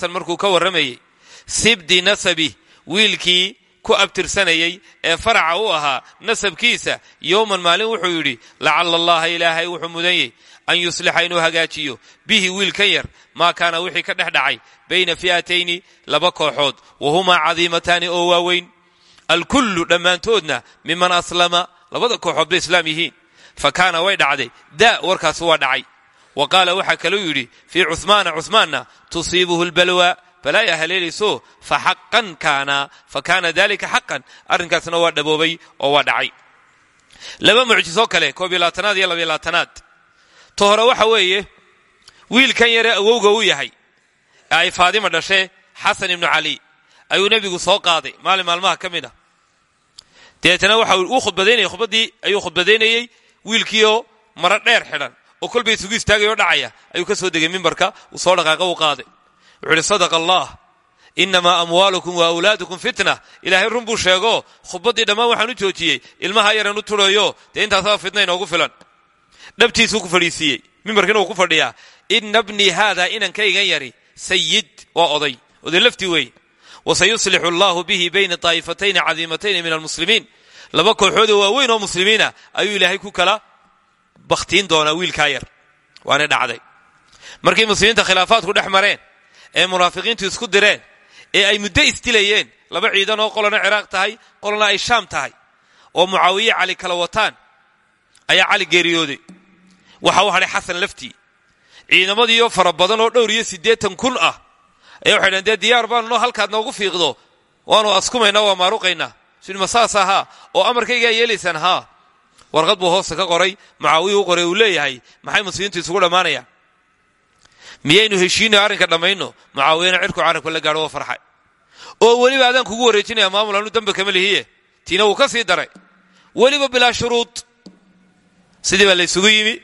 markuu ka warramayey sibdi nasabi wiilkii ku abtirsanayey ee faraca u ahaa nasabkiisa yowman maalin wuxuu yidhi lacala allaha ilaahay wuxuu mudanyey an yuslixa inuu hagaajiyo bihi wiilkan yar maa kaana wixii ka dhex dhacay bayna fi'atayni laba kooxood wa humaa cadiimataani oo waaweyn alkullu dhammaantoodna miman aslama labada kooxood bay islaam yihiin fa way dhacday daa warkaas waa dhacay wa qaala waxaa kaluu yidhi fii cuhmaana cuhmaanna tusiibuhu lbalwa balaaya haleelayso fa xaqan kaana fa kaana dalika xaqan arrinkaasna waa dhaboobay oo waa dhacay laba mucjiso kale koob iyo labaatanaad iyo to hore waxa weeye wiilkan yare awowga u yahay ay faadima dhashee xasan ibnu cali ayuu nebigu soo qaaday maalin maalmaha ka mid ah. Dabeetana waxa uu khudbadaynayay khudbaddii ayuu khudbadaynayey wiilkiioo maro dheer xidhan oo kolbay isugu istaagayoo dhacaya ayuu ka soo degay mimbarka uu soo dhaqaaqa uu qaaday. Wuxuu ihi sadaqa allah inamaa amwaalukum wa awlaadukum fitna. Ilaahay run buu sheego khudbaddii dhammaan waxaan u joojiyey ilmaha yaran u turayo dee intaasaba fitna inoogu filan dhabtiisuu ku fadhiisiiyey mimbarkiina uu ku fadhiyaa ina bnii haada inankaygan yari sayid waa oday. Oday laftii weeye. Wasayuslixu allahu bihi bayna daa'ifatayni cadiimatayni min almuslimiin. Laba kooxoodoo waaweyn oo muslimiina ayuu ilaahay ku kala bakhtiin doonaa wiilkaa yar. Waana dhacday. Markii muslimiinta khilaafaadku dhex mareen ee munaafiqiintu isku direen ee ay muddo isdilayeen laba ciidan oo qolana ciraaq tahay qolana ay shaam tahay oo mucaawiye cali kala wataan ayaa cali geeriyooday waxa u hadhay xasan laftii ciidamadiioo fara badan oo dhowr iyo siddeetan kun ah. Ayaa waxay dhaheen diyaar baanu halkaad noogu fiiqdo? Waanu askumaynaa waa maaruqaynaa sudi ma saas ahaa oo amarkaygaa yeelaysaan haa. Warqad buu hoosta ka qoray mucaawiya u qoray uu leeyahay maxay muslimiintu isugu dhammaanayaan? Miyaynu heshiino arrinka dhammayno? Mucaawiyana cirku carabka la gaadho farxay. Oo weliba adaan kugu wareejinaya maamul anu dambe kama lihiye. Tiina wuu ka sii daray. Weliba bilaa shuruud. Sidii baa la ysugu yimi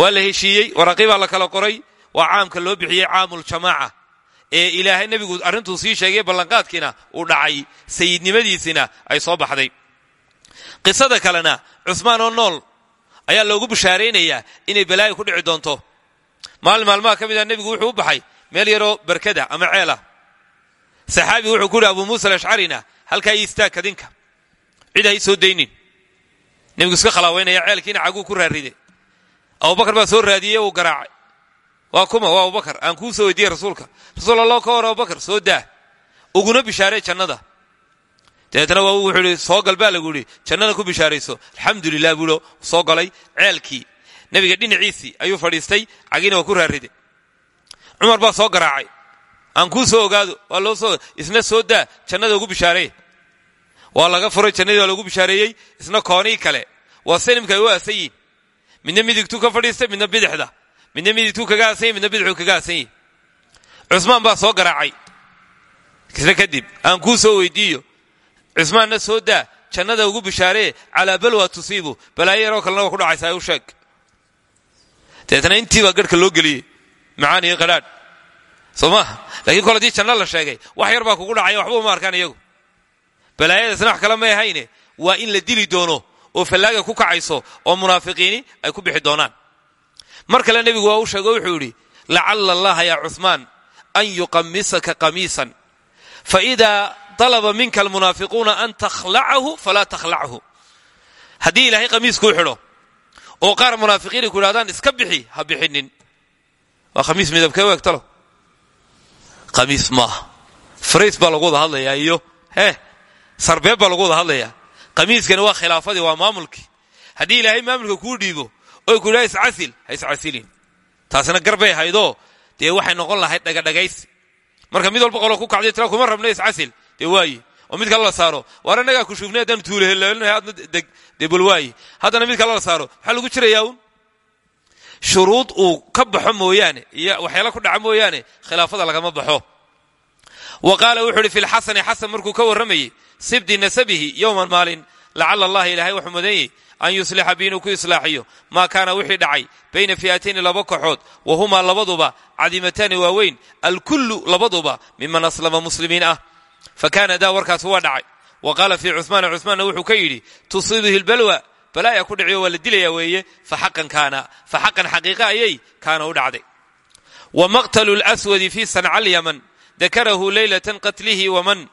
waa la heshiiyey waraqii baa la kala qoray waa caamka loo bixiyey caamuljamaaca ee ilaahay nebigu arrintuu sii sheegay ballanqaadkiina uu dhacay sayidnimadiisina ay soo baxday. Qisada kalena cusmaan oo nool ayaa loogu bishaaraynayaa inay balaayo ku dhici doonto. Maalin maalmaha ka mid a nebigu wuxuu u baxay meel yaroo barkada ama ceelah saxaabi wuxuu ku yidhi abuu muusa alashcarina halkaa ii istaag kadinka cid hay soo daynin. Nebigu iska khalaaweynaya ceelkiina caguu ku raaride abubakar baa soo raadiyey uu garaacay. Waa kuma waa abubakar. Aan kuu soo weydiiyey rasuulka. Rasuul allah ka hor abubakar soo daa. Uguna bishaarey jannada. Dabeetna waa wuxuu ihi soo gal lagu yihi jannada ku bishaarayso. Alxamdu lilah soo galay ceelkii. Nebiga dhinaciisii ayuu fadhiistay cagiina waa ku raaride. Cumar baa soo garaacay. Aan kuu soo ogaado. Waa loo soo isna soo daa jannada ugu bishaareye waa laga furay jannadii waa lagu bishaareeyey isna koonii kale. Waa ay u aasan yihiin midna midigtuu ka fadhiistay midna bidixda midna midigtuu kaga aasan yihiin midna bidixuu kaga cusmaan baa soo garaacay. Isna kadib aan kuu soo weydiiyo. Cusmaanna soo daa jannada ugu bishaaree calaa balwa tusiibu. Balaayo yaroo kalena waa ku dhacaysaa u sheeg. Dabeetna intii baa garhka loo geliyey. Macaan iyo qadhaadh. Soo maaha lakiin kol haddii janno la sheegay wax yar baa kugu dhacaya waxba uma arkaan iyagu. Balaayadaasna wax kale may ahayne waa in la dili doono oo fallaaga ku kacayso oo munaafiqiini ay ku bixi doonaan. Mar kale nebigu waa u sheego wuxuu yidhi lacalla allaha yaa cuhmaan an yuqamisaka qamiisan. Faida dalaba minka almunaafiquuna an takhlacahu falaa takhlachu. Haddii ilaahay qamiis kuu xidho oo qaar munaafiqiina ku idhahdaan iska bixi ha bixinin. Waa khamiis midabkee u egtalo. Khamiis maaha farays baa lagu hadlayaa iyo hee sarbeeb baa hadlayaa khamiiskani waa khilaafadii waa maamulkii. Haddii ilaahay maamulka kuu dhiibo oy ku idhaha iscasil ha iscasilin taasina garbay haydoo dee waxay noqon lahayd dhagadhagaysi. Marka mid walba qolo ku kacday tira kuma rabna iscasil dee waaye oo mid kale saaro. Waar ku shubnay haddaan tuulahelaalinahay adna dee bal waaye haddana mid kale saaro. Maxaa lagu jirayaa shuruud uu ka baxo iyo waxyaala ku dhaca mooyaane khilaafada lagama baxo. Wa qaala wuxuu uhi fi lxasani xasan markuu ka warramayey sibdi nasabihi yowman maalin lacala allaha ilaahay wuxuu mudanayey an yuslixa bi inuu ku islaaxiyo. Maa kaana wixii dhacay bayna fi'atayni laba koxood wa humaa labaduba cadimataani waaweyn alkullu labaduba miman aslama muslimiin ah. Fa kaana daa warkaas dhacay. Wa qaala fii cuhmaana cuhmaanna wuxuu ka yidhi tusiibihi lbalwa balaaya ku dhiciyo waa la weeye faxaqan kaana fa xaqan xaqiiqa ayay kaana u dhacday. Wa maqtalu lswadi fii sanca alyaman dakarahu leylatan qatlihi waman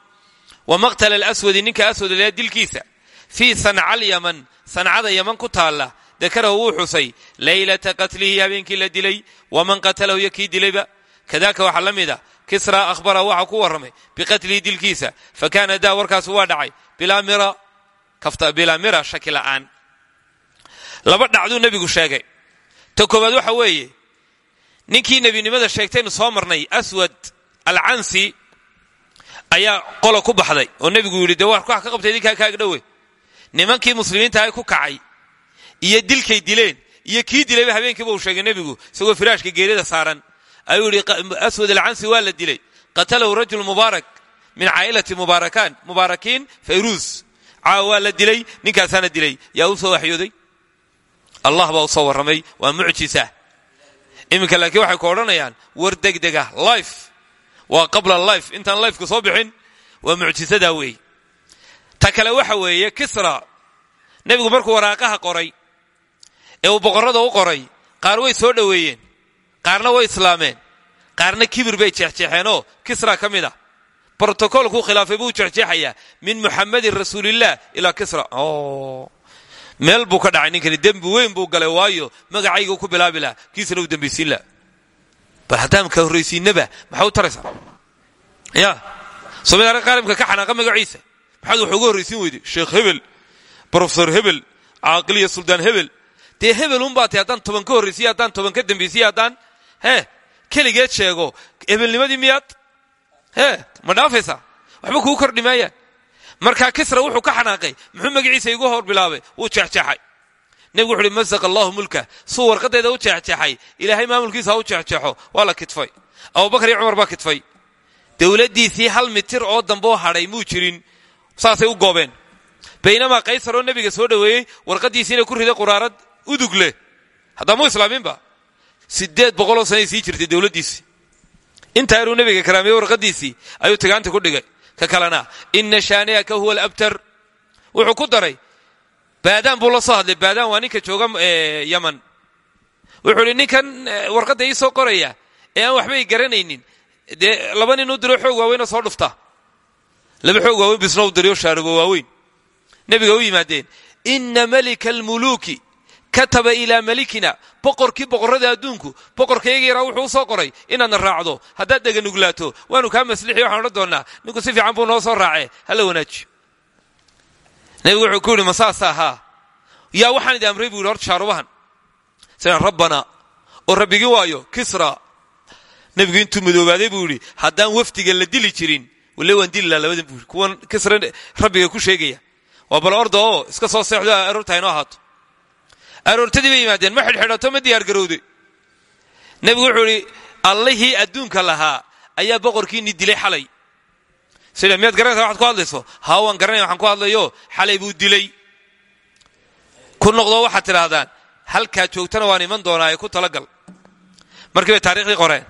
wa maqtala alaswadi ninka aswad dilkiisa. Fii sanca alyaman sancada yaman ku taalla. Dakarahu wuu xusay. Leylata qatlihi habeenkii la dilay. Waman qatalahu iyo kii dilayba. Kadaaka waxaa la mid a. Kisra akhbara waxa ku warramay. Biqatlihi dilkiisa. Fa kaana daa warkaasu waa dhacay. Bilaa mira shaki la'aan. Laba dhacduu nebigu sheegay. Ta koowaad waxa weeye ninkii nebinimada sheegtaynu soo marnay aswad alcansi ayaa qola ku baxday oo nebigu yidhi dee wax ka qabtay idinkaa kaag dhowe nimankii muslimiintaha ku kacay iyo dilkay dileen iyo kii dilayba habeenkiiba uu sheegay nebigu isagoo firaashka geerida saaran. Ayuu yidhi aswad alcansi waa la dilay. Qatalahu rajul mubaarak min caa'ilati mubaarakiin fayruus. Caawa dilay ninkaasaana dilay. Yaa u soo waxyooday? Allah baa soo warramay waa mucjisa iminka laakiin waxay ku odhanayaan war degdega life waa qabla life intaan lifeka soo bixin waa mucjisadaa weeye ta kale waxa weeye kisra nebigu markuu waraaqaha qoray ee uu boqorrada u qoray qaar way soo dhoweeyeen qaarna way islaameen qaarna kibir bay jeexjeexeenoo kisra ka mid ah brotocolkuu khilaafay buu jeexjeexayaa min muxamadin rasuulillaah ilaa kisra. Meel buu ka dhacay ninkani dembi weyn buu galay waayo magacaygu ku bilaabi laha kiisana uu dembaysiin laha bal haddaan ka horraysiinaba maxaa u ya. Soomali qaalimka ka xanaaqa magaciisa? Maxaad wax uga horraysiin weyday sheekh hebel brofesor hebel caaqiliya suldaan hebel. Dee hebel unbaa tay haddaan toban ka horraysiya haddaan toban ka dambaysiya haddaan hee keligeed sheego. Hebelnimadii miyaad? Hee ma dhaafaysaa? Waxba kuu kordhi maayaan markaa kisra wuxuu ka xanaaqay. Muxuu magaciisa igu hor bilaabay? Wuu jeexjeexay nebigu wuxu uhi masaqa allahu mulka. Suu warqadeeda u jeexjeexay. Ilaahay maamulkiisa ha u jeexjeexo. Waa la kitfay abubakar iyo cumar baa kitfay dowladdiisii hal mitir oo dambeoo hadhay muu jirin. Saasay u goobeen. Baynamaa kaysar oo nebiga soo dhoweeyey warqaddiisiina ku riday quraarad udug leh. Haddaa muu islaaminba? Sideed boqoloo sanay sii jirtay dowladdiisii. Intaa yaruu nebiga karaamiyey warqaddiisii ayuu tagaanta ku dhigay. Ka kalena ina shaani'aka huwa alabtar. Wuxuu ku daray baadaan buu la soo hadlay. Baadaan waa ninka jooga yaman. Wuxuu ninkan warqadda ii soo qoraya ee aan waxbay garanaynin. Dee laba nin u diro xoog waaweynoo soo dhufta. Laba xoog waaweyn bisna u diriyo shaarubo waaweyn. Nebiga u yimaadeen ina malika almuluuki kataba ilaa malikina. Boqorkii boqorrada adduunku boqorkayga yaraa wuxuu u soo qoray inaadna raacdo haddaad dheganuglaato waanu kaa maslixi waxaan odhan ninku si fiican buu noo soo raacee hala wanaajiyo nebigu wuxuu ku yidhi masaasa haa yaa waxaan idi amray buu yidhi horta shaarubahan. Rabbana oo rabbigii waayo kisra. Nebigu intuu madoobaaday buu yidhi haddaan wafdiga la dili jirin wale waan dili laha labadan buu yidhi. Kuwan kisra rabbiga ku sheegaya. Waa bal orda iska soo seexdo aroorta haynoo ahaato. Bay yimaadeen ma xidhxidhato ma diyaargarowde nebigu wuxuu idhi allihii adduunka lahaa ayaa boqorkiini dilay xalay sida miyaad garanaysa waxaad ku hadlayso? Haa waan garanaya waxaan ku hadlayo. Xalay buu dilay. Ku noqdo waxaad tidhaahdaan halkaa joogtana waan iman doonaa ee ku talagal. Markii bay taarikhdii qoreen.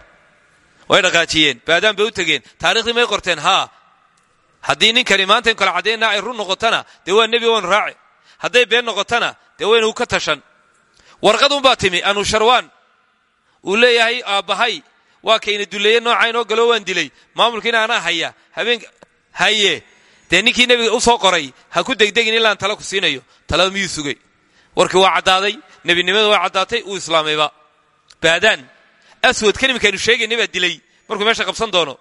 Way dhaqaajiyeen. Baadaan bay u tegeen. Taarikhdii may qorteen haa. Haddii ninkani maanta kala caddaynaa ay run noqotana dee waa nebi waanu raaci. Hadday been noqotana dee waynu ka tashan. Warqadunbaa timi anusharwaan uu leeyahay aabbahay waa kayna duleeye noocaynoo galoo waan dilay. Maamulkiina anaa haya habeen haye. Dee ninkii u soo qoray ha ku degdegin ilaan tala ku siinayo. Talada miyuu sugay? Warkii waa caddaaday nebinimada waa caddaatay uu islaamayba baadaan aswad kelimkaaynu sheegaynay baa dilay. Markuu meesha qabsan doono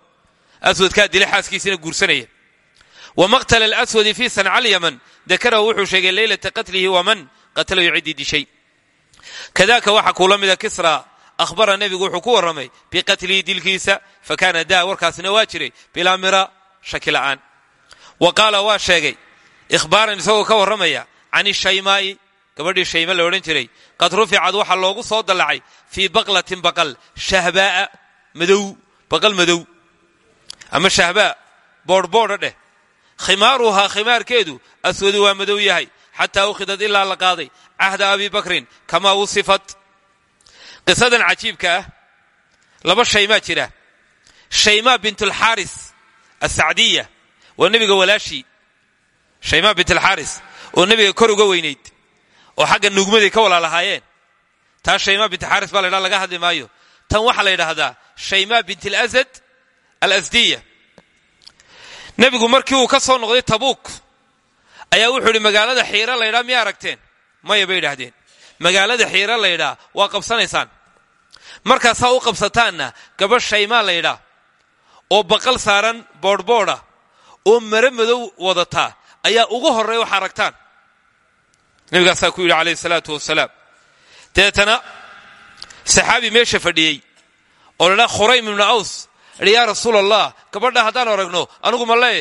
aswadkaa dilay xaaskiisina guursanaya. Wa maqtala alaswadi fii sanca alyaman dakarahu wuxuu sheegay leylata qatlihi waman qatalahu ciddii dishay kadaaka waxa kuula mida kisra ahbara nebigu wuxuu ku warramay biqatlihi dilkiisa fa kaana daa warkaasina waa jiray bilaa mira shaki la'aan wa qaala waa sheegay ikhbaaran isagoo ka warramaya can ishaymaa'i gabadhii shayme la odhan jiray qad ruficad waxaa loogu soo dallacay fii baqlatin baqal shahbaa'a madow baqal madow ama shahbaa boodhboodha dheh khimaaruhaa khimaarkeedu aswadu waa madow yahay xataa ukhidad ilaa la qaaday cahda abi bakrin kamaa wusifat qisadan cajiibka ah laba shaymaa jira. Shaymaa bintulxaaris asacdiya waa nebiga walaashii. Shaymaa bintalxaaris oo nebiga kor uga weynayd oo xagga nugmaday ka walaalahaayeen taa shaymaa bintalxaaris baa la laga hadli maayo. Tan waxaa la yidhaahdaa shaymaa bint alasad alasdiya nebigu markii uu ka soo noqday tabuuk ayaa wuxuu idhi magaalada xiira laydhaa miya aragteen? Maya bay idhaahdeen magaalada xiira laydhaa waa qabsanaysaan. Markaasaa u qabsataanna gabadh shaymaa laydhaa oo baqal saaran boodhboodha oo mare madow wadataa ayaa ugu horreeya wax aragtaan nebigaasaa ku yidhi calayhi salaatu wasalaam deetana saxaabi meesha fadhiyey oo la dhaa khuraym ibnu aws idhi yaa rasuul allah gabadha haddaan aragno anigu ma lee.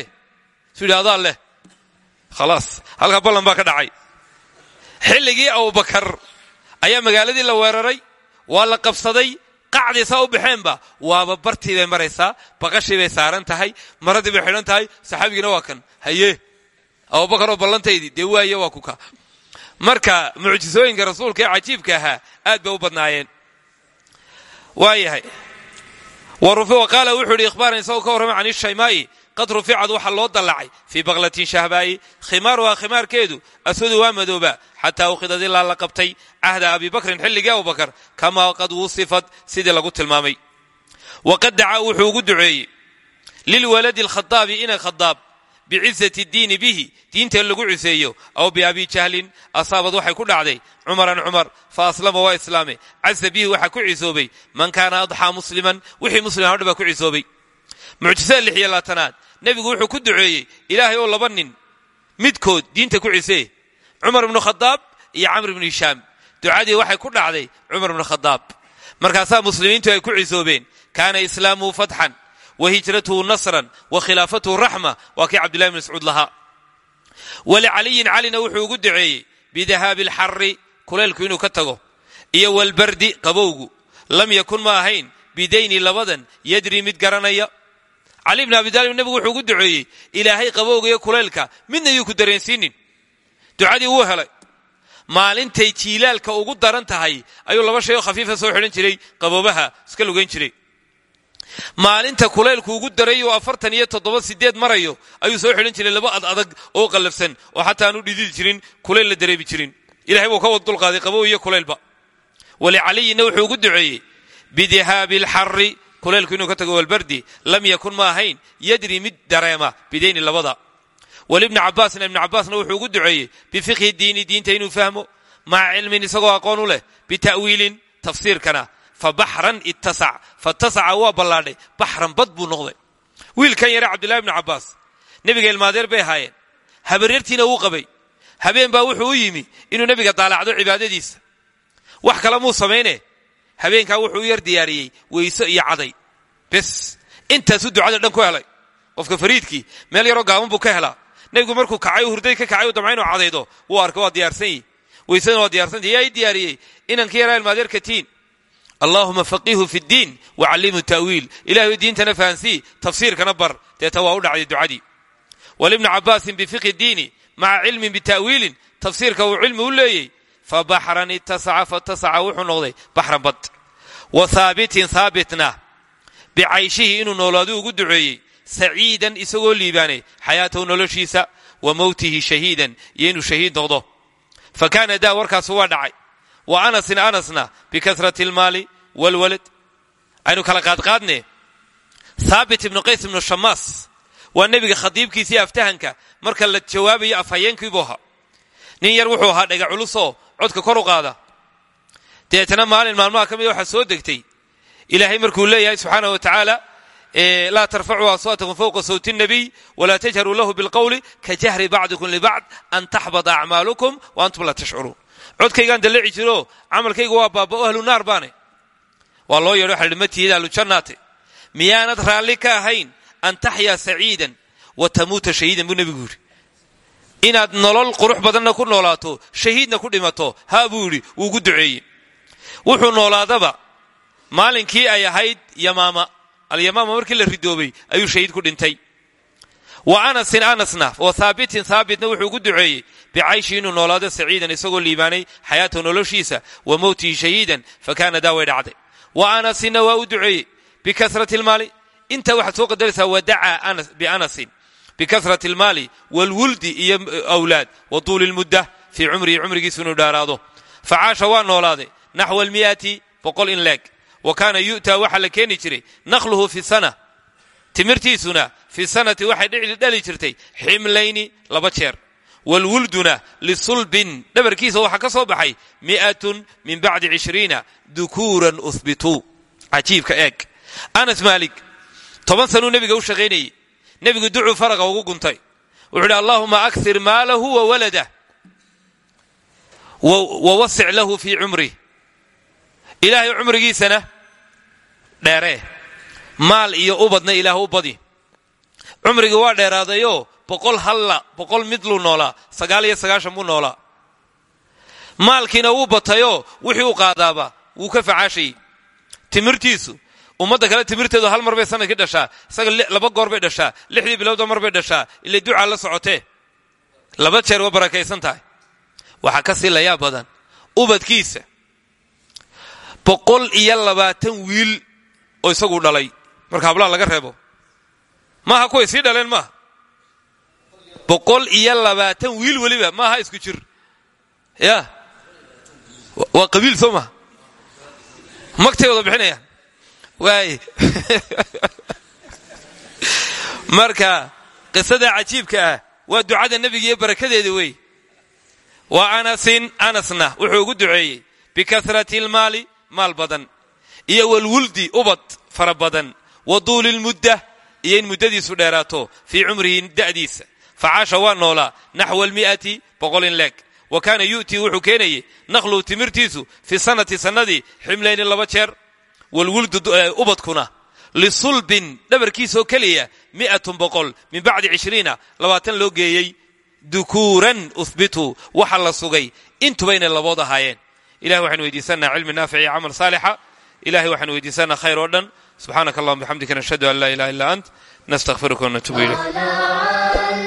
Su yidhi adaan leh. Khalaas halkaa ballan baa ka dhacay xilligii abubakar ayaa magaaladii la weeraray waa la qabsaday qacdii saa u baxeenba waaba bartii bay maraysaa baqashii bay saaran tahay maradii bay xidhan tahay saxaabigiina waa kan haye. Abubakar oo ballantaydii dee waaye waa kuka. Marka mucjisooyinka rasuulka ee cajiibka ahaa aad bay u badnaayeen. Waayahay. Wa qaala wuxuu yidhi ikhbaaran isagoo ka warramay can ishaymaa'i qad ruficad waxaa loo dallacay fii baqlatin shahbaa'i khimaaruhaa khimaarkeedu aswadu waa madooba. Xataa ukhidad ilaa la qabtay cahda abi bakrin xilligii abubakar kamaa qad wusifat sidii lagu tilmaamay. Waqad dacaa wuxuu ugu duceeyey lilwaladi alkhadaabi ina khadaab bicizati diini bihi diinta in lagu ciseeyo aw biabi jahlin asaabad waxay ku dhacday cumaran cumar fa aslama waa islaame. Caza bihi waxaa ku cisoobay man kaana adxaa musliman wixii muslim hadha baa ku cisoobay mucjisada lix iyo labaatanaad. Nebigu wuxuu ku duceeyey ilaahay oo laba nin midkood diinta ku cisee cumar ibnu khadaab iyo camr ibnu hishaam. Ducadii waxay ku dhacday cumar ibnu khadaab. Markaasaa muslimiintu ay ku cisoobeen kaana islaamuhu fatxan wa hijratuhu nasran wa khilaafatuhu raxma. Waa kii cabdillahi bn mascuud lahaa. Walicaliyin calina wuxuu ugu duceeyey bidahaabi alxari kuleylku inuu ka tago iyo walbardi qabowgu lam yakun ma ahayn bidayni labadan yadri mid garanaya cali bn abi taalib nebigu wuxuu ugu duceeyey ilaahay qabowga iyo kuleylka midna yuu ku dareensiinin. Ducadii wuu helay. Maalintay jiilaalka ugu daran tahay ayuu laba shay oo khafiifa soo xidhan jiray qaboobaha iska lugayn jiray. Maalinta kulaylku ugu daray oo afartan iyo toddoba sideed marayo ayuu soo xidhan jiray laba ad adag oo qallafsan oo xataa aanu dhididi jirin kulayl la dareemi jirin. Ilahay buu ka wad dulqaaday qabow iyo kulaylba. Walicaliyinna wuxuu ugu duceeyey bidihaabi alxari kulaylku inuu ka tago walbardi lam yakun ma ahayn yadri mid dareema bidayni labada. Walibni cabbaasna ibni cabbaasna wuxuu ugu duceeyey bifiqhi diini diinta inuu fahmo maca cilmin isagoo aqoon u leh bita'wiilin tafsiirkana fa baxran ittasac fatasaca waa ballaadhay baxran bad buu noqday. Wiilkan yare cabdullahi ibnu cabbaas nebiga ilmaadeer bay ahaayeen. Habaryartiina wuu qabay. Habeen baa wuxuu u yimi inuu nebiga daalacdo cibaadadiisa. Wax kale muu samayne habeenkaa wuxuu yar diyaariyey weyso iyo caday. Bes intaasuu ducada dhan ku helay. Qofka fariidkii meel yaroo gaaban buu ka helaa. Nebigu markuu kacay hurday ka kacay damca inuu cadaydo wuu arka waa diyaarsan yihi weysadana waa diyarsanta yaa i diyaariyey. Inankii yaraa ilmaadeerka tiin. Allahuma faqihu fi ddiin wacallimhu ta'wiil. Ilahay diintana fahansii tafsiirkana bar. Deeta waa u dhacday ducadii. Walibni cabbaasin bifiqhi diini maca cilmin bita'wiilin tafsiirka uu cilmi u leeyey fabaxran ittasaca fatasaca wuxuu noqday baxran bad. Wa haabitin haabitna bicayshihi inuu noolaadu ugu duceeyey saciidan isagoo liibaanay xayaatahu noloshiisa wa mowtihi shahiidan iyo inuu shahiid noqdo. Fa kaana daa warkaasu waa dhacay. Wa anasin anasna bikasrati almaali walwalad aynu kala qaadqaadne haabit ibnu qays ibnu shamaas waa nebiga khadiibkiisii aftahanka marka la jawaabayo afhayeenkiibuu ahaa nin yar wuxuu ahaa dhega culusoo codka kor u qaada. Deetana maalin maalmaha ka mida waxaa soo degtay. Ilaahay markuu leeyahay subxaana wa tacaala laa tarfacuu aswaatakum fowqa sawti nabiy walaa tajharuu lahu bilqowli ka jahri bacdikum libacd an taxbada acmaalukum wa antum laa tashcuruun. Codkaygaan dallici jiro camalkayga waa baabao ahlu naar baane. Waa loo yeedho waxa ma tihid ahlu jannaate. Miyaanad raalli an taxyaa saciidan wa tamuuta shahiidan buu nebigu inaad nolol qurux badanna ku noolaato shahiidna ku dhimato haa buu yidhi wuu gu duceeye wuxuu noolaadaba maalinkii ay ahayd yamaama. Alyamaama markii la ridoobay ayuu shahiid ku dhintay. Wa anasin anasna wa haabitin haabitna wuxuu gu duceeyey bicayshi inuu noolaado saciidan isagoo liibaanay xayaata noloshiisa wa mowtihi shahiidan fa kaana daa way dhacday. Wa anasinna waa u duceeyey bikasrati lmaali inta waxaad soo qadaraysaa wadacaa bianasin bikasrati almaali waalwuldi iyo awlaad wa tuuli lmudda fii cumrihi cumrigiisu inuu dhaaraado fa caasha waa noolaaday naxwa almi'ati boqol in leeg wa kaana yu'taa waxaa la keeni jiray nakhluhu fi sana timirtiisuna fi sanati waxay dhali jirtay ximlayni laba jeer waalwulduna lisulbin dhabarkiisa waxaa ka soo baxay mi'atun min bacdi cishriina dukuuran uhbituu cajiibka eeg anas maalik toban sanuu nebiga u shaqaynayey nebigu ducuu faraqa ugu guntay. Wuxuu idhi allaahuma akthir maalahu wa waladah wa wasic lahu fii cumrih ilaahay cumrigiisana dheeree maal iyo ubadna ilaah u badi. Cumrigii waa dheeraadayoo boqol halla boqol midluu noolaa sagaal iyo sagaashan buu noolaa maalkiina wuu batayoo wixii u qaadaaba wuu ka facaashayey timirtiisu ummadda kale timirteedu hal mar bay sannadkii dhashaa. Isaga laba goor bay dhashaa. Lixdii bilowda mar bay dhashaa. Ilay ducaa la socotee. Laba jeer waa barakaysan tahay. Waxaa ka sii layaa badan. Ubadkiisa. Boqol iyo labaatan wiil oo isagu dhalay. Marka hablaha laga reebo. Maaha kuway sii dhaleen maaha? Boqol iyo labaatan wiil weliba maaha isku jir. Ya waa qabiil soo maha magtay wada bixinayaan waay marka qisada cajiibka ah waa ducada nebiga iyo barakadeeda wey wa anasin anasna wuxuu ugu duceeyey bikasrati almaali maal badan iyo walwuldi ubad fara badan wa duuli lmudda iyo in muddadiisu dheeraato fii cumrihi da'diisa. Facaasha waa noolaa naxwa almi'ati boqolin leeg. Wa kaana yu'tii wuxuu keenayey naqluhu timirtiisu fi sanati sannadii ximlayni laba jeer walwuldu ubadkuna lisulbin dhabarkiisaoo keliya mi'atun boqol min bacdi cishriina labaatan loo geeyey dukuuran uhbituu waxa la sugay intuba inay labood ahaayeen. Ilahay waxaanu weydiisanaa cilmi naafic iyo camal saalixa. Ilahay waxaanu weydiisanaa khayr oo dhan. Subxaanaka allahuma bixamdika nashhadu an laa ilaha illa ant nastakfiruka wanatubu ilayk